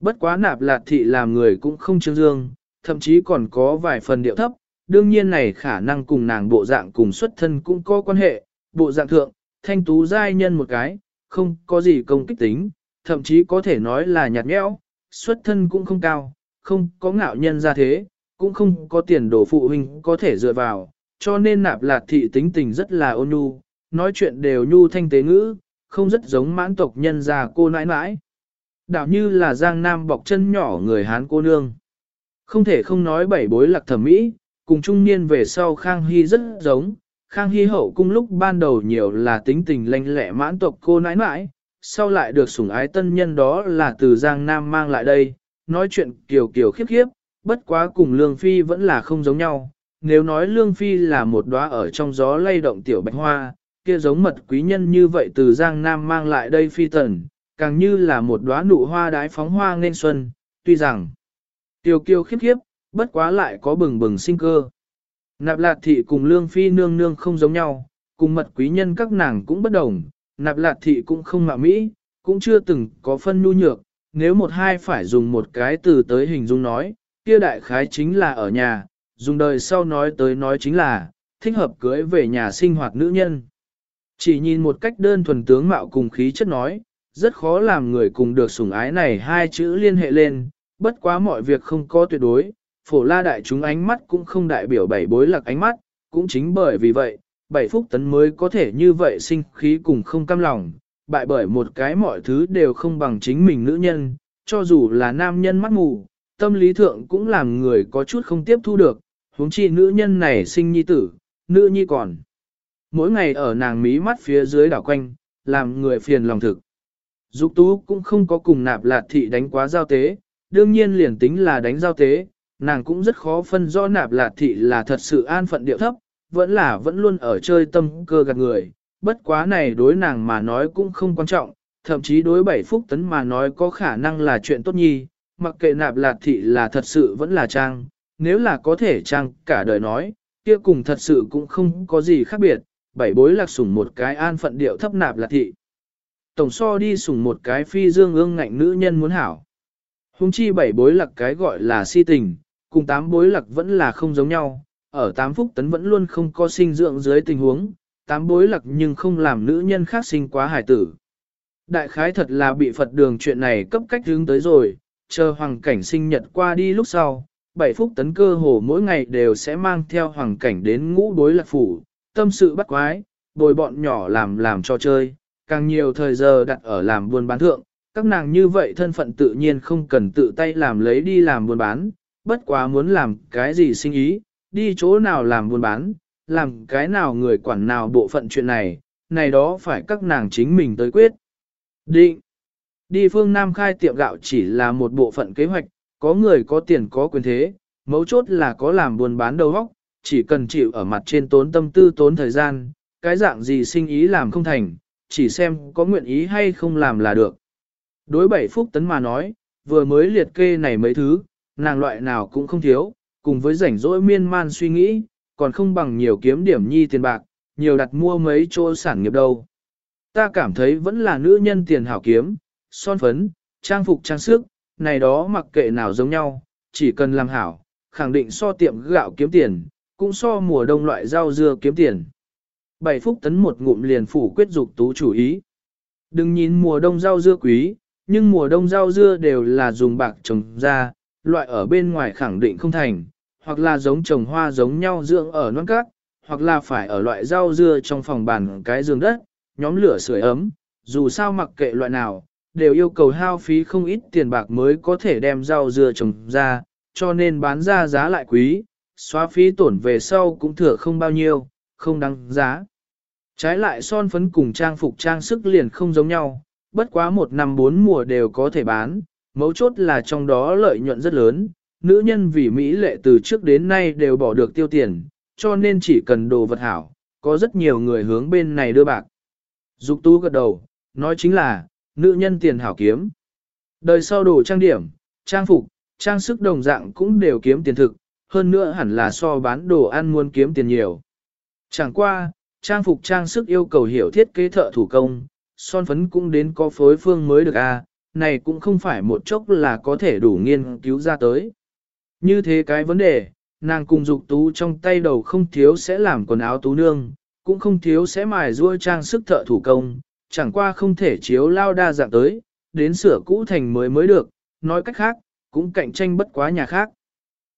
Bất quá nạp lạc thị làm người cũng không trương dương, thậm chí còn có vài phần điệu thấp, đương nhiên này khả năng cùng nàng bộ dạng cùng xuất thân cũng có quan hệ, bộ dạng thượng, thanh tú giai nhân một cái, không có gì công kích tính, thậm chí có thể nói là nhạt nhẽo, xuất thân cũng không cao, không có ngạo nhân ra thế, cũng không có tiền đồ phụ huynh có thể dựa vào, cho nên nạp lạc thị tính tình rất là ôn nhu, nói chuyện đều nhu thanh tế ngữ, không rất giống mãn tộc nhân già cô nãi nãi. đạo như là giang nam bọc chân nhỏ người Hán cô nương. Không thể không nói bảy bối lạc thẩm mỹ, cùng trung niên về sau Khang Hy rất giống. Khang Hy hậu cung lúc ban đầu nhiều là tính tình lanh lẹ mãn tộc cô nãi nãi, sau lại được sủng ái tân nhân đó là từ Giang Nam mang lại đây, nói chuyện kiều kiều khiếp khiếp, bất quá cùng Lương Phi vẫn là không giống nhau. Nếu nói Lương Phi là một đóa ở trong gió lay động tiểu bạch hoa, kia giống mật quý nhân như vậy từ Giang Nam mang lại đây Phi tần, càng như là một đóa nụ hoa đái phóng hoa nên xuân, tuy rằng tiểu kiêu khiếp khiếp, bất quá lại có bừng bừng sinh cơ. Nạp lạt thị cùng Lương Phi nương nương không giống nhau, cùng mật quý nhân các nàng cũng bất đồng, nạp lạt thị cũng không mạ mỹ, cũng chưa từng có phân nhu nhược, nếu một hai phải dùng một cái từ tới hình dung nói, kia đại khái chính là ở nhà, dùng đời sau nói tới nói chính là, thích hợp cưới về nhà sinh hoạt nữ nhân. Chỉ nhìn một cách đơn thuần tướng mạo cùng khí chất nói, rất khó làm người cùng được sủng ái này hai chữ liên hệ lên, bất quá mọi việc không có tuyệt đối, phổ la đại chúng ánh mắt cũng không đại biểu bảy bối lạc ánh mắt, cũng chính bởi vì vậy, bảy phúc tấn mới có thể như vậy sinh khí cùng không cam lòng, bại bởi một cái mọi thứ đều không bằng chính mình nữ nhân, cho dù là nam nhân mắt mù, tâm lý thượng cũng làm người có chút không tiếp thu được, huống chi nữ nhân này sinh nhi tử, nữ nhi còn. Mỗi ngày ở nàng mí mắt phía dưới đảo quanh, làm người phiền lòng thực. Dục tú cũng không có cùng nạp lạt thị đánh quá giao tế, đương nhiên liền tính là đánh giao tế, nàng cũng rất khó phân rõ nạp lạt thị là thật sự an phận điệu thấp, vẫn là vẫn luôn ở chơi tâm cơ gạt người, bất quá này đối nàng mà nói cũng không quan trọng, thậm chí đối bảy phúc tấn mà nói có khả năng là chuyện tốt nhi, mặc kệ nạp lạt thị là thật sự vẫn là trang, nếu là có thể trang cả đời nói, kia cùng thật sự cũng không có gì khác biệt, bảy bối lạc sủng một cái an phận điệu thấp nạp là thị. Tổng so đi sủng một cái phi dương ương ngạnh nữ nhân muốn hảo. Hùng chi bảy bối lạc cái gọi là si tình, cùng tám bối lạc vẫn là không giống nhau, ở tám phúc tấn vẫn luôn không có sinh dưỡng dưới tình huống, tám bối lạc nhưng không làm nữ nhân khác sinh quá hài tử. Đại khái thật là bị Phật đường chuyện này cấp cách hướng tới rồi, chờ hoàng cảnh sinh nhật qua đi lúc sau, bảy phúc tấn cơ hồ mỗi ngày đều sẽ mang theo hoàng cảnh đến ngũ bối lạc phủ, tâm sự bắt quái, bồi bọn nhỏ làm làm cho chơi, càng nhiều thời giờ đặt ở làm buôn bán thượng, các nàng như vậy thân phận tự nhiên không cần tự tay làm lấy đi làm buôn bán, bất quá muốn làm cái gì sinh ý, đi chỗ nào làm buôn bán, làm cái nào người quản nào bộ phận chuyện này, này đó phải các nàng chính mình tới quyết. Định. Đi phương Nam khai tiệm gạo chỉ là một bộ phận kế hoạch, có người có tiền có quyền thế, mấu chốt là có làm buôn bán đầu óc, chỉ cần chịu ở mặt trên tốn tâm tư tốn thời gian, cái dạng gì sinh ý làm không thành, chỉ xem có nguyện ý hay không làm là được. Đối bảy phúc tấn mà nói, vừa mới liệt kê này mấy thứ, nàng loại nào cũng không thiếu, cùng với rảnh rỗi miên man suy nghĩ, còn không bằng nhiều kiếm điểm nhi tiền bạc, nhiều đặt mua mấy chỗ sản nghiệp đâu. Ta cảm thấy vẫn là nữ nhân tiền hảo kiếm, son phấn, trang phục trang sức, này đó mặc kệ nào giống nhau, chỉ cần làm hảo, khẳng định so tiệm gạo kiếm tiền, cũng so mùa đông loại rau dưa kiếm tiền. Bảy phúc tấn một ngụm liền phủ quyết dục tú chủ ý. Đừng nhìn mùa đông rau dưa quý, nhưng mùa đông rau dưa đều là dùng bạc trồng ra, loại ở bên ngoài khẳng định không thành, hoặc là giống trồng hoa giống nhau dưỡng ở non cát, hoặc là phải ở loại rau dưa trong phòng bàn cái giường đất, nhóm lửa sưởi ấm, dù sao mặc kệ loại nào, đều yêu cầu hao phí không ít tiền bạc mới có thể đem rau dưa trồng ra, cho nên bán ra giá lại quý, xóa phí tổn về sau cũng thừa không bao nhiêu, không đáng giá. Trái lại son phấn cùng trang phục trang sức liền không giống nhau, bất quá một năm bốn mùa đều có thể bán, mấu chốt là trong đó lợi nhuận rất lớn, nữ nhân vì Mỹ lệ từ trước đến nay đều bỏ được tiêu tiền, cho nên chỉ cần đồ vật hảo, có rất nhiều người hướng bên này đưa bạc. Dục tú gật đầu, nói chính là, nữ nhân tiền hảo kiếm. Đời sau đồ trang điểm, trang phục, trang sức đồng dạng cũng đều kiếm tiền thực, hơn nữa hẳn là so bán đồ ăn muốn kiếm tiền nhiều. Chẳng qua, trang phục trang sức yêu cầu hiểu thiết kế thợ thủ công, son phấn cũng đến có phối phương mới được a, à, này cũng không phải một chốc là có thể đủ nghiên cứu ra tới. Như thế cái vấn đề, nàng cùng dục tú trong tay đầu không thiếu sẽ làm quần áo tú nương, cũng không thiếu sẽ mài rua trang sức thợ thủ công, chẳng qua không thể chiếu lao đa dạng tới, đến sửa cũ thành mới mới được, nói cách khác, cũng cạnh tranh bất quá nhà khác.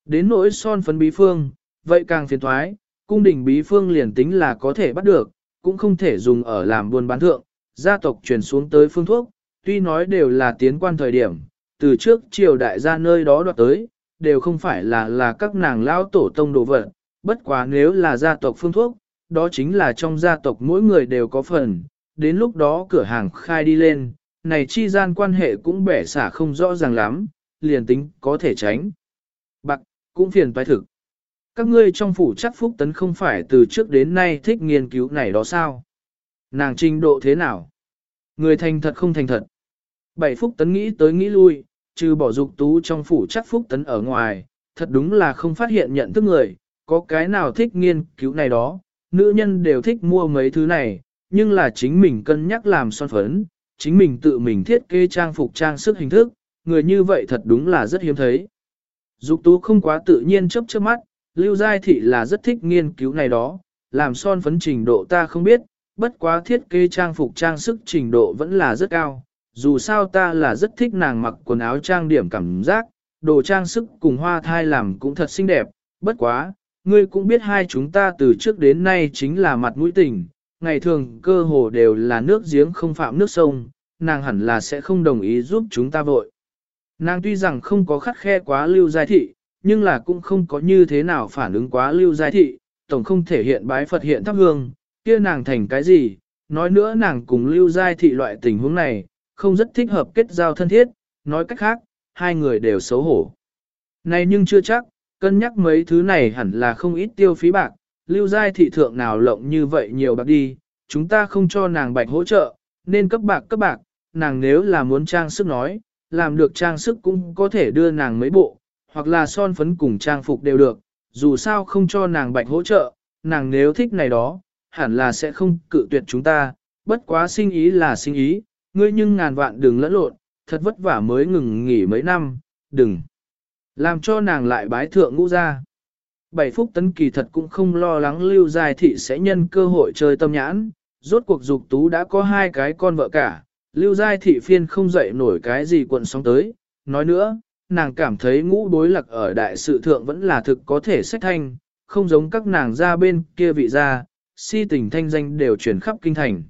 Đến nỗi son phấn bí phương, vậy càng phiền thoái, cung đình bí phương liền tính là có thể bắt được, cũng không thể dùng ở làm buôn bán thượng, gia tộc truyền xuống tới phương thuốc, tuy nói đều là tiến quan thời điểm, từ trước triều đại gia nơi đó đoạt tới, đều không phải là là các nàng lao tổ tông đồ vật, bất quá nếu là gia tộc phương thuốc, đó chính là trong gia tộc mỗi người đều có phần, đến lúc đó cửa hàng khai đi lên, này chi gian quan hệ cũng bẻ xả không rõ ràng lắm, liền tính có thể tránh. Bạc, cũng phiền toái thực. Các ngươi trong phủ chắc phúc tấn không phải từ trước đến nay thích nghiên cứu này đó sao? Nàng trình độ thế nào? Người thành thật không thành thật. Bảy phúc tấn nghĩ tới nghĩ lui, trừ bỏ dục tú trong phủ chắc phúc tấn ở ngoài, thật đúng là không phát hiện nhận thức người, có cái nào thích nghiên cứu này đó, nữ nhân đều thích mua mấy thứ này, nhưng là chính mình cân nhắc làm son phấn, chính mình tự mình thiết kế trang phục trang sức hình thức, người như vậy thật đúng là rất hiếm thấy. Dục tú không quá tự nhiên chấp trước mắt, Lưu Giai Thị là rất thích nghiên cứu này đó, làm son phấn trình độ ta không biết, bất quá thiết kế trang phục trang sức trình độ vẫn là rất cao. Dù sao ta là rất thích nàng mặc quần áo trang điểm cảm giác, đồ trang sức cùng hoa thai làm cũng thật xinh đẹp, bất quá, ngươi cũng biết hai chúng ta từ trước đến nay chính là mặt mũi tình, ngày thường cơ hồ đều là nước giếng không phạm nước sông, nàng hẳn là sẽ không đồng ý giúp chúng ta vội. Nàng tuy rằng không có khắt khe quá lưu giai thị, nhưng là cũng không có như thế nào phản ứng quá lưu giai thị, tổng không thể hiện bái Phật hiện thắp hương, kia nàng thành cái gì, nói nữa nàng cùng lưu giai thị loại tình huống này, không rất thích hợp kết giao thân thiết, nói cách khác, hai người đều xấu hổ. Này nhưng chưa chắc, cân nhắc mấy thứ này hẳn là không ít tiêu phí bạc, lưu giai thị thượng nào lộng như vậy nhiều bạc đi, chúng ta không cho nàng bạch hỗ trợ, nên cấp bạc cấp bạc, nàng nếu là muốn trang sức nói, làm được trang sức cũng có thể đưa nàng mấy bộ, hoặc là son phấn cùng trang phục đều được, dù sao không cho nàng bạch hỗ trợ, nàng nếu thích này đó, hẳn là sẽ không cự tuyệt chúng ta, bất quá sinh ý là sinh ý, ngươi nhưng ngàn vạn đừng lẫn lộn, thật vất vả mới ngừng nghỉ mấy năm, đừng làm cho nàng lại bái thượng ngũ ra. Bảy phúc tấn kỳ thật cũng không lo lắng lưu dài thị sẽ nhân cơ hội chơi tâm nhãn, rốt cuộc dục tú đã có hai cái con vợ cả, lưu giai thị phiên không dậy nổi cái gì quận sóng tới, nói nữa, nàng cảm thấy ngũ đối lạc ở đại sự thượng vẫn là thực có thể sách thanh, không giống các nàng ra bên kia vị ra, si tình thanh danh đều chuyển khắp kinh thành.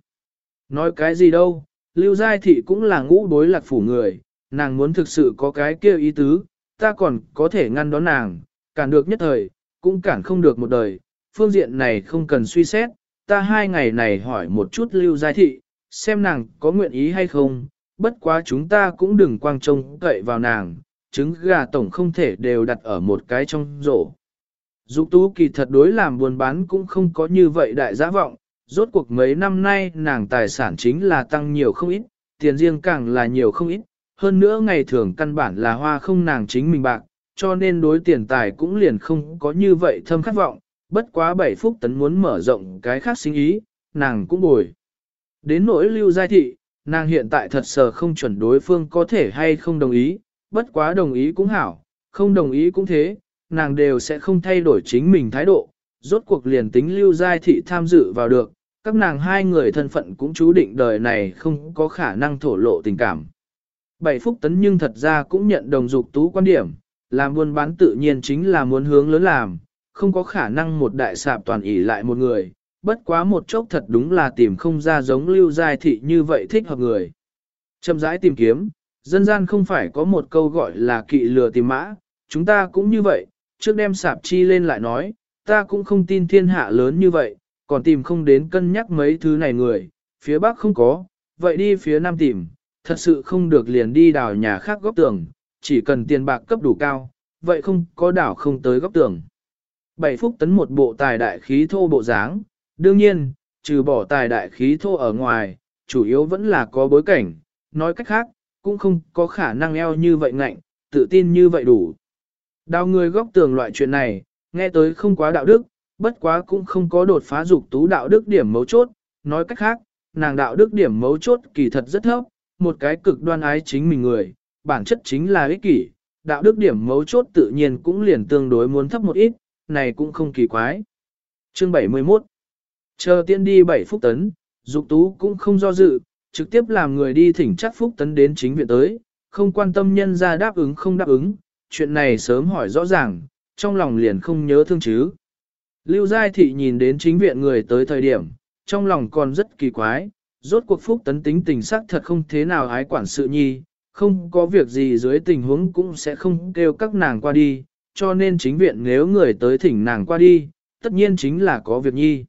Nói cái gì đâu, lưu giai thị cũng là ngũ đối lạc phủ người, nàng muốn thực sự có cái kia ý tứ, ta còn có thể ngăn đón nàng, cản được nhất thời, cũng cản không được một đời, phương diện này không cần suy xét, ta hai ngày này hỏi một chút lưu giai thị, xem nàng có nguyện ý hay không, bất quá chúng ta cũng đừng quang trông cậy vào nàng, trứng gà tổng không thể đều đặt ở một cái trong rổ. Dục tú kỳ thật đối làm buôn bán cũng không có như vậy đại giá vọng, rốt cuộc mấy năm nay nàng tài sản chính là tăng nhiều không ít, tiền riêng càng là nhiều không ít, hơn nữa ngày thường căn bản là hoa không nàng chính mình bạc, cho nên đối tiền tài cũng liền không có như vậy thâm khát vọng, bất quá bảy phút tấn muốn mở rộng cái khác sinh ý, nàng cũng bồi. Đến nỗi lưu giai thị, nàng hiện tại thật sờ không chuẩn đối phương có thể hay không đồng ý, bất quá đồng ý cũng hảo, không đồng ý cũng thế, nàng đều sẽ không thay đổi chính mình thái độ, rốt cuộc liền tính lưu giai thị tham dự vào được, các nàng hai người thân phận cũng chú định đời này không có khả năng thổ lộ tình cảm. Bảy phúc tấn nhưng thật ra cũng nhận đồng dục tú quan điểm, làm buôn bán tự nhiên chính là muốn hướng lớn làm, không có khả năng một đại sạp toàn ỷ lại một người, bất quá một chốc thật đúng là tìm không ra giống lưu giai thị như vậy thích hợp người. Chậm rãi tìm kiếm, dân gian không phải có một câu gọi là kỵ lừa tìm mã, chúng ta cũng như vậy, trước đem sạp chi lên lại nói, ta cũng không tin thiên hạ lớn như vậy, còn tìm không đến cân nhắc mấy thứ này người, phía bắc không có, vậy đi phía nam tìm, thật sự không được liền đi đào nhà khác góc tường, chỉ cần tiền bạc cấp đủ cao, vậy không có đảo không tới góc tường. Bảy phúc tấn một bộ tài đại khí thô bộ dáng, đương nhiên, trừ bỏ tài đại khí thô ở ngoài, chủ yếu vẫn là có bối cảnh, nói cách khác, cũng không có khả năng eo như vậy ngạnh, tự tin như vậy đủ. Đào người góc tường loại chuyện này, nghe tới không quá đạo đức, bất quá cũng không có đột phá dục tú đạo đức điểm mấu chốt, nói cách khác, nàng đạo đức điểm mấu chốt kỳ thật rất thấp, một cái cực đoan ái chính mình người, bản chất chính là ích kỷ, đạo đức điểm mấu chốt tự nhiên cũng liền tương đối muốn thấp một ít, này cũng không kỳ quái. Chương 71 Chờ tiên đi 7 phút tấn, dục tú cũng không do dự, trực tiếp làm người đi thỉnh chắc phúc tấn đến chính viện tới, không quan tâm nhân ra đáp ứng không đáp ứng, chuyện này sớm hỏi rõ ràng, trong lòng liền không nhớ thương chứ. Lưu Giai Thị nhìn đến chính viện người tới thời điểm, trong lòng còn rất kỳ quái, rốt cuộc phúc tấn tính tình sắc thật không thế nào ái quản sự nhi, không có việc gì dưới tình huống cũng sẽ không kêu các nàng qua đi, cho nên chính viện nếu người tới thỉnh nàng qua đi, tất nhiên chính là có việc nhi.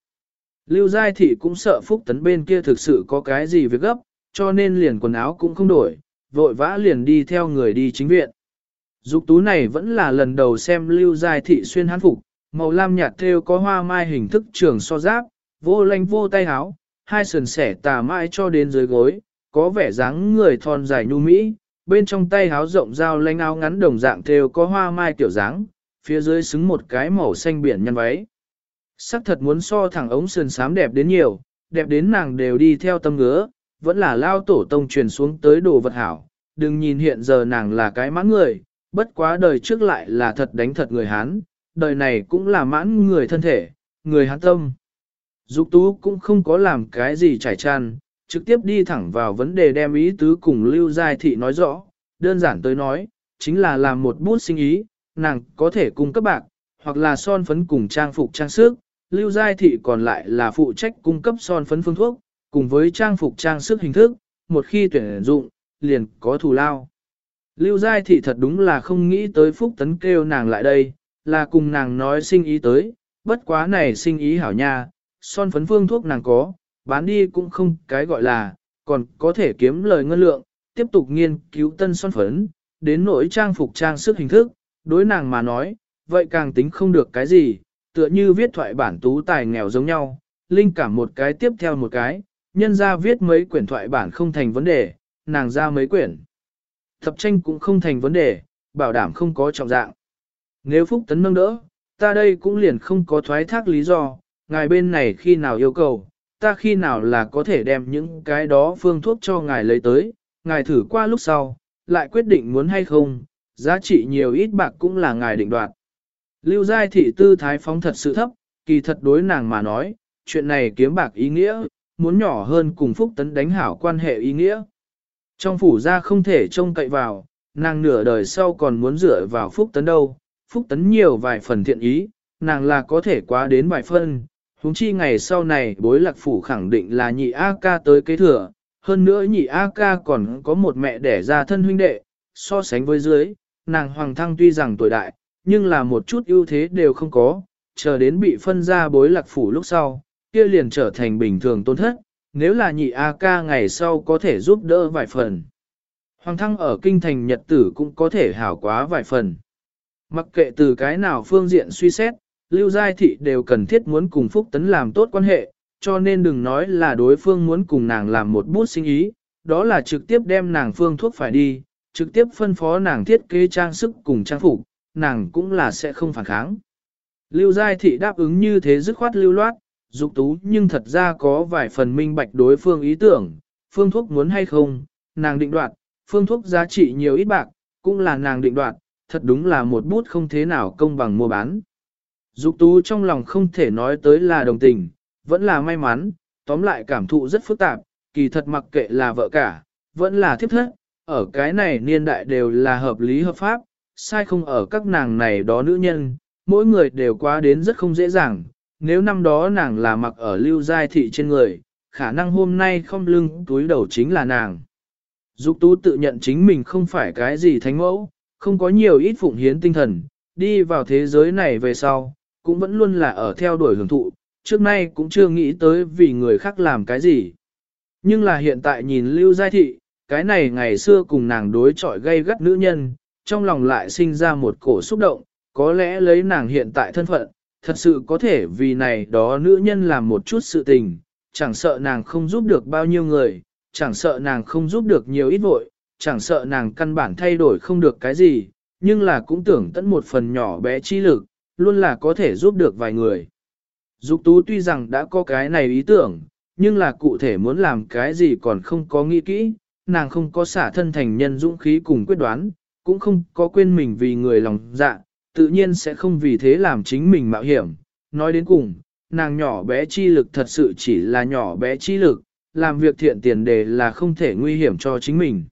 Lưu Giai Thị cũng sợ phúc tấn bên kia thực sự có cái gì việc gấp, cho nên liền quần áo cũng không đổi, vội vã liền đi theo người đi chính viện. Dục tú này vẫn là lần đầu xem Lưu Giai Thị xuyên hán phục, màu lam nhạt thêu có hoa mai hình thức trường so giáp, vô lanh vô tay háo, hai sườn sẻ tà mãi cho đến dưới gối, có vẻ dáng người thon dài nhu mỹ, bên trong tay háo rộng dao lanh áo ngắn đồng dạng thêu có hoa mai tiểu dáng, phía dưới xứng một cái màu xanh biển nhân váy. Sắc thật muốn so thẳng ống sườn sám đẹp đến nhiều, đẹp đến nàng đều đi theo tâm ngứa, vẫn là lao tổ tông truyền xuống tới đồ vật hảo, đừng nhìn hiện giờ nàng là cái mãn người, bất quá đời trước lại là thật đánh thật người Hán, đời này cũng là mãn người thân thể, người Hán tâm. Dục tú cũng không có làm cái gì trải tràn, trực tiếp đi thẳng vào vấn đề đem ý tứ cùng Lưu Giai Thị nói rõ, đơn giản tới nói, chính là làm một bút sinh ý, nàng có thể cung cấp bạc, hoặc là son phấn cùng trang phục trang sức, Lưu Giai Thị còn lại là phụ trách cung cấp son phấn phương thuốc, cùng với trang phục trang sức hình thức, một khi tuyển dụng, liền có thù lao. Lưu Giai Thị thật đúng là không nghĩ tới Phúc Tấn kêu nàng lại đây, là cùng nàng nói sinh ý tới, bất quá này sinh ý hảo nha, son phấn phương thuốc nàng có, bán đi cũng không cái gọi là, còn có thể kiếm lời ngân lượng, tiếp tục nghiên cứu tân son phấn, đến nỗi trang phục trang sức hình thức, đối nàng mà nói, vậy càng tính không được cái gì, tựa như viết thoại bản tú tài nghèo giống nhau, linh cảm một cái tiếp theo một cái, nhân ra viết mấy quyển thoại bản không thành vấn đề, nàng ra mấy quyển. Thập tranh cũng không thành vấn đề, bảo đảm không có trọng dạng. Nếu Phúc Tấn nâng đỡ, ta đây cũng liền không có thoái thác lý do, ngài bên này khi nào yêu cầu, ta khi nào là có thể đem những cái đó phương thuốc cho ngài lấy tới, ngài thử qua lúc sau, lại quyết định muốn hay không, giá trị nhiều ít bạc cũng là ngài định đoạt. Lưu giai thị tư thái phóng thật sự thấp, kỳ thật đối nàng mà nói, chuyện này kiếm bạc ý nghĩa, muốn nhỏ hơn cùng Phúc Tấn đánh hảo quan hệ ý nghĩa. Trong phủ ra không thể trông cậy vào, nàng nửa đời sau còn muốn dựa vào Phúc Tấn đâu, Phúc Tấn nhiều vài phần thiện ý, nàng là có thể quá đến vài phân, huống chi ngày sau này bối lạc phủ khẳng định là nhị A ca tới kế thừa, hơn nữa nhị A ca còn có một mẹ đẻ ra thân huynh đệ, so sánh với dưới, nàng hoàng thăng tuy rằng tuổi đại, nhưng là một chút ưu thế đều không có, chờ đến bị phân ra bối lạc phủ lúc sau, kia liền trở thành bình thường tôn thất, nếu là nhị A ca ngày sau có thể giúp đỡ vài phần. Hoàng thăng ở kinh thành nhật tử cũng có thể hảo quá vài phần. Mặc kệ từ cái nào phương diện suy xét, Lưu Giai Thị đều cần thiết muốn cùng Phúc Tấn làm tốt quan hệ, cho nên đừng nói là đối phương muốn cùng nàng làm một bút sinh ý, đó là trực tiếp đem nàng phương thuốc phải đi, trực tiếp phân phó nàng thiết kế trang sức cùng trang phục, nàng cũng là sẽ không phản kháng. Lưu Giai Thị đáp ứng như thế dứt khoát lưu loát, dục tú nhưng thật ra có vài phần minh bạch đối phương ý tưởng, phương thuốc muốn hay không, nàng định đoạt, phương thuốc giá trị nhiều ít bạc, cũng là nàng định đoạt, thật đúng là một bút không thế nào công bằng mua bán. Dục tú trong lòng không thể nói tới là đồng tình, vẫn là may mắn, tóm lại cảm thụ rất phức tạp, kỳ thật mặc kệ là vợ cả, vẫn là thiếp thất, ở cái này niên đại đều là hợp lý hợp pháp, sai không ở các nàng này đó nữ nhân, mỗi người đều quá đến rất không dễ dàng, nếu năm đó nàng là mặc ở lưu giai thị trên người, khả năng hôm nay không lưng túi đầu chính là nàng. Dục tú tự nhận chính mình không phải cái gì thánh mẫu, không có nhiều ít phụng hiến tinh thần, đi vào thế giới này về sau, cũng vẫn luôn là ở theo đuổi hưởng thụ, trước nay cũng chưa nghĩ tới vì người khác làm cái gì. Nhưng là hiện tại nhìn Lưu Giai Thị, cái này ngày xưa cùng nàng đối chọi gây gắt nữ nhân, trong lòng lại sinh ra một cổ xúc động, có lẽ lấy nàng hiện tại thân phận, thật sự có thể vì này đó nữ nhân làm một chút sự tình, chẳng sợ nàng không giúp được bao nhiêu người, chẳng sợ nàng không giúp được nhiều ít vội, chẳng sợ nàng căn bản thay đổi không được cái gì, nhưng là cũng tưởng tận một phần nhỏ bé chi lực, luôn là có thể giúp được vài người. Dục tú tuy rằng đã có cái này ý tưởng, nhưng là cụ thể muốn làm cái gì còn không có nghĩ kỹ, nàng không có xả thân thành nhân dũng khí cùng quyết đoán, cũng không có quên mình vì người lòng dạ, tự nhiên sẽ không vì thế làm chính mình mạo hiểm. Nói đến cùng, nàng nhỏ bé chi lực thật sự chỉ là nhỏ bé chi lực, làm việc thiện tiền đề là không thể nguy hiểm cho chính mình.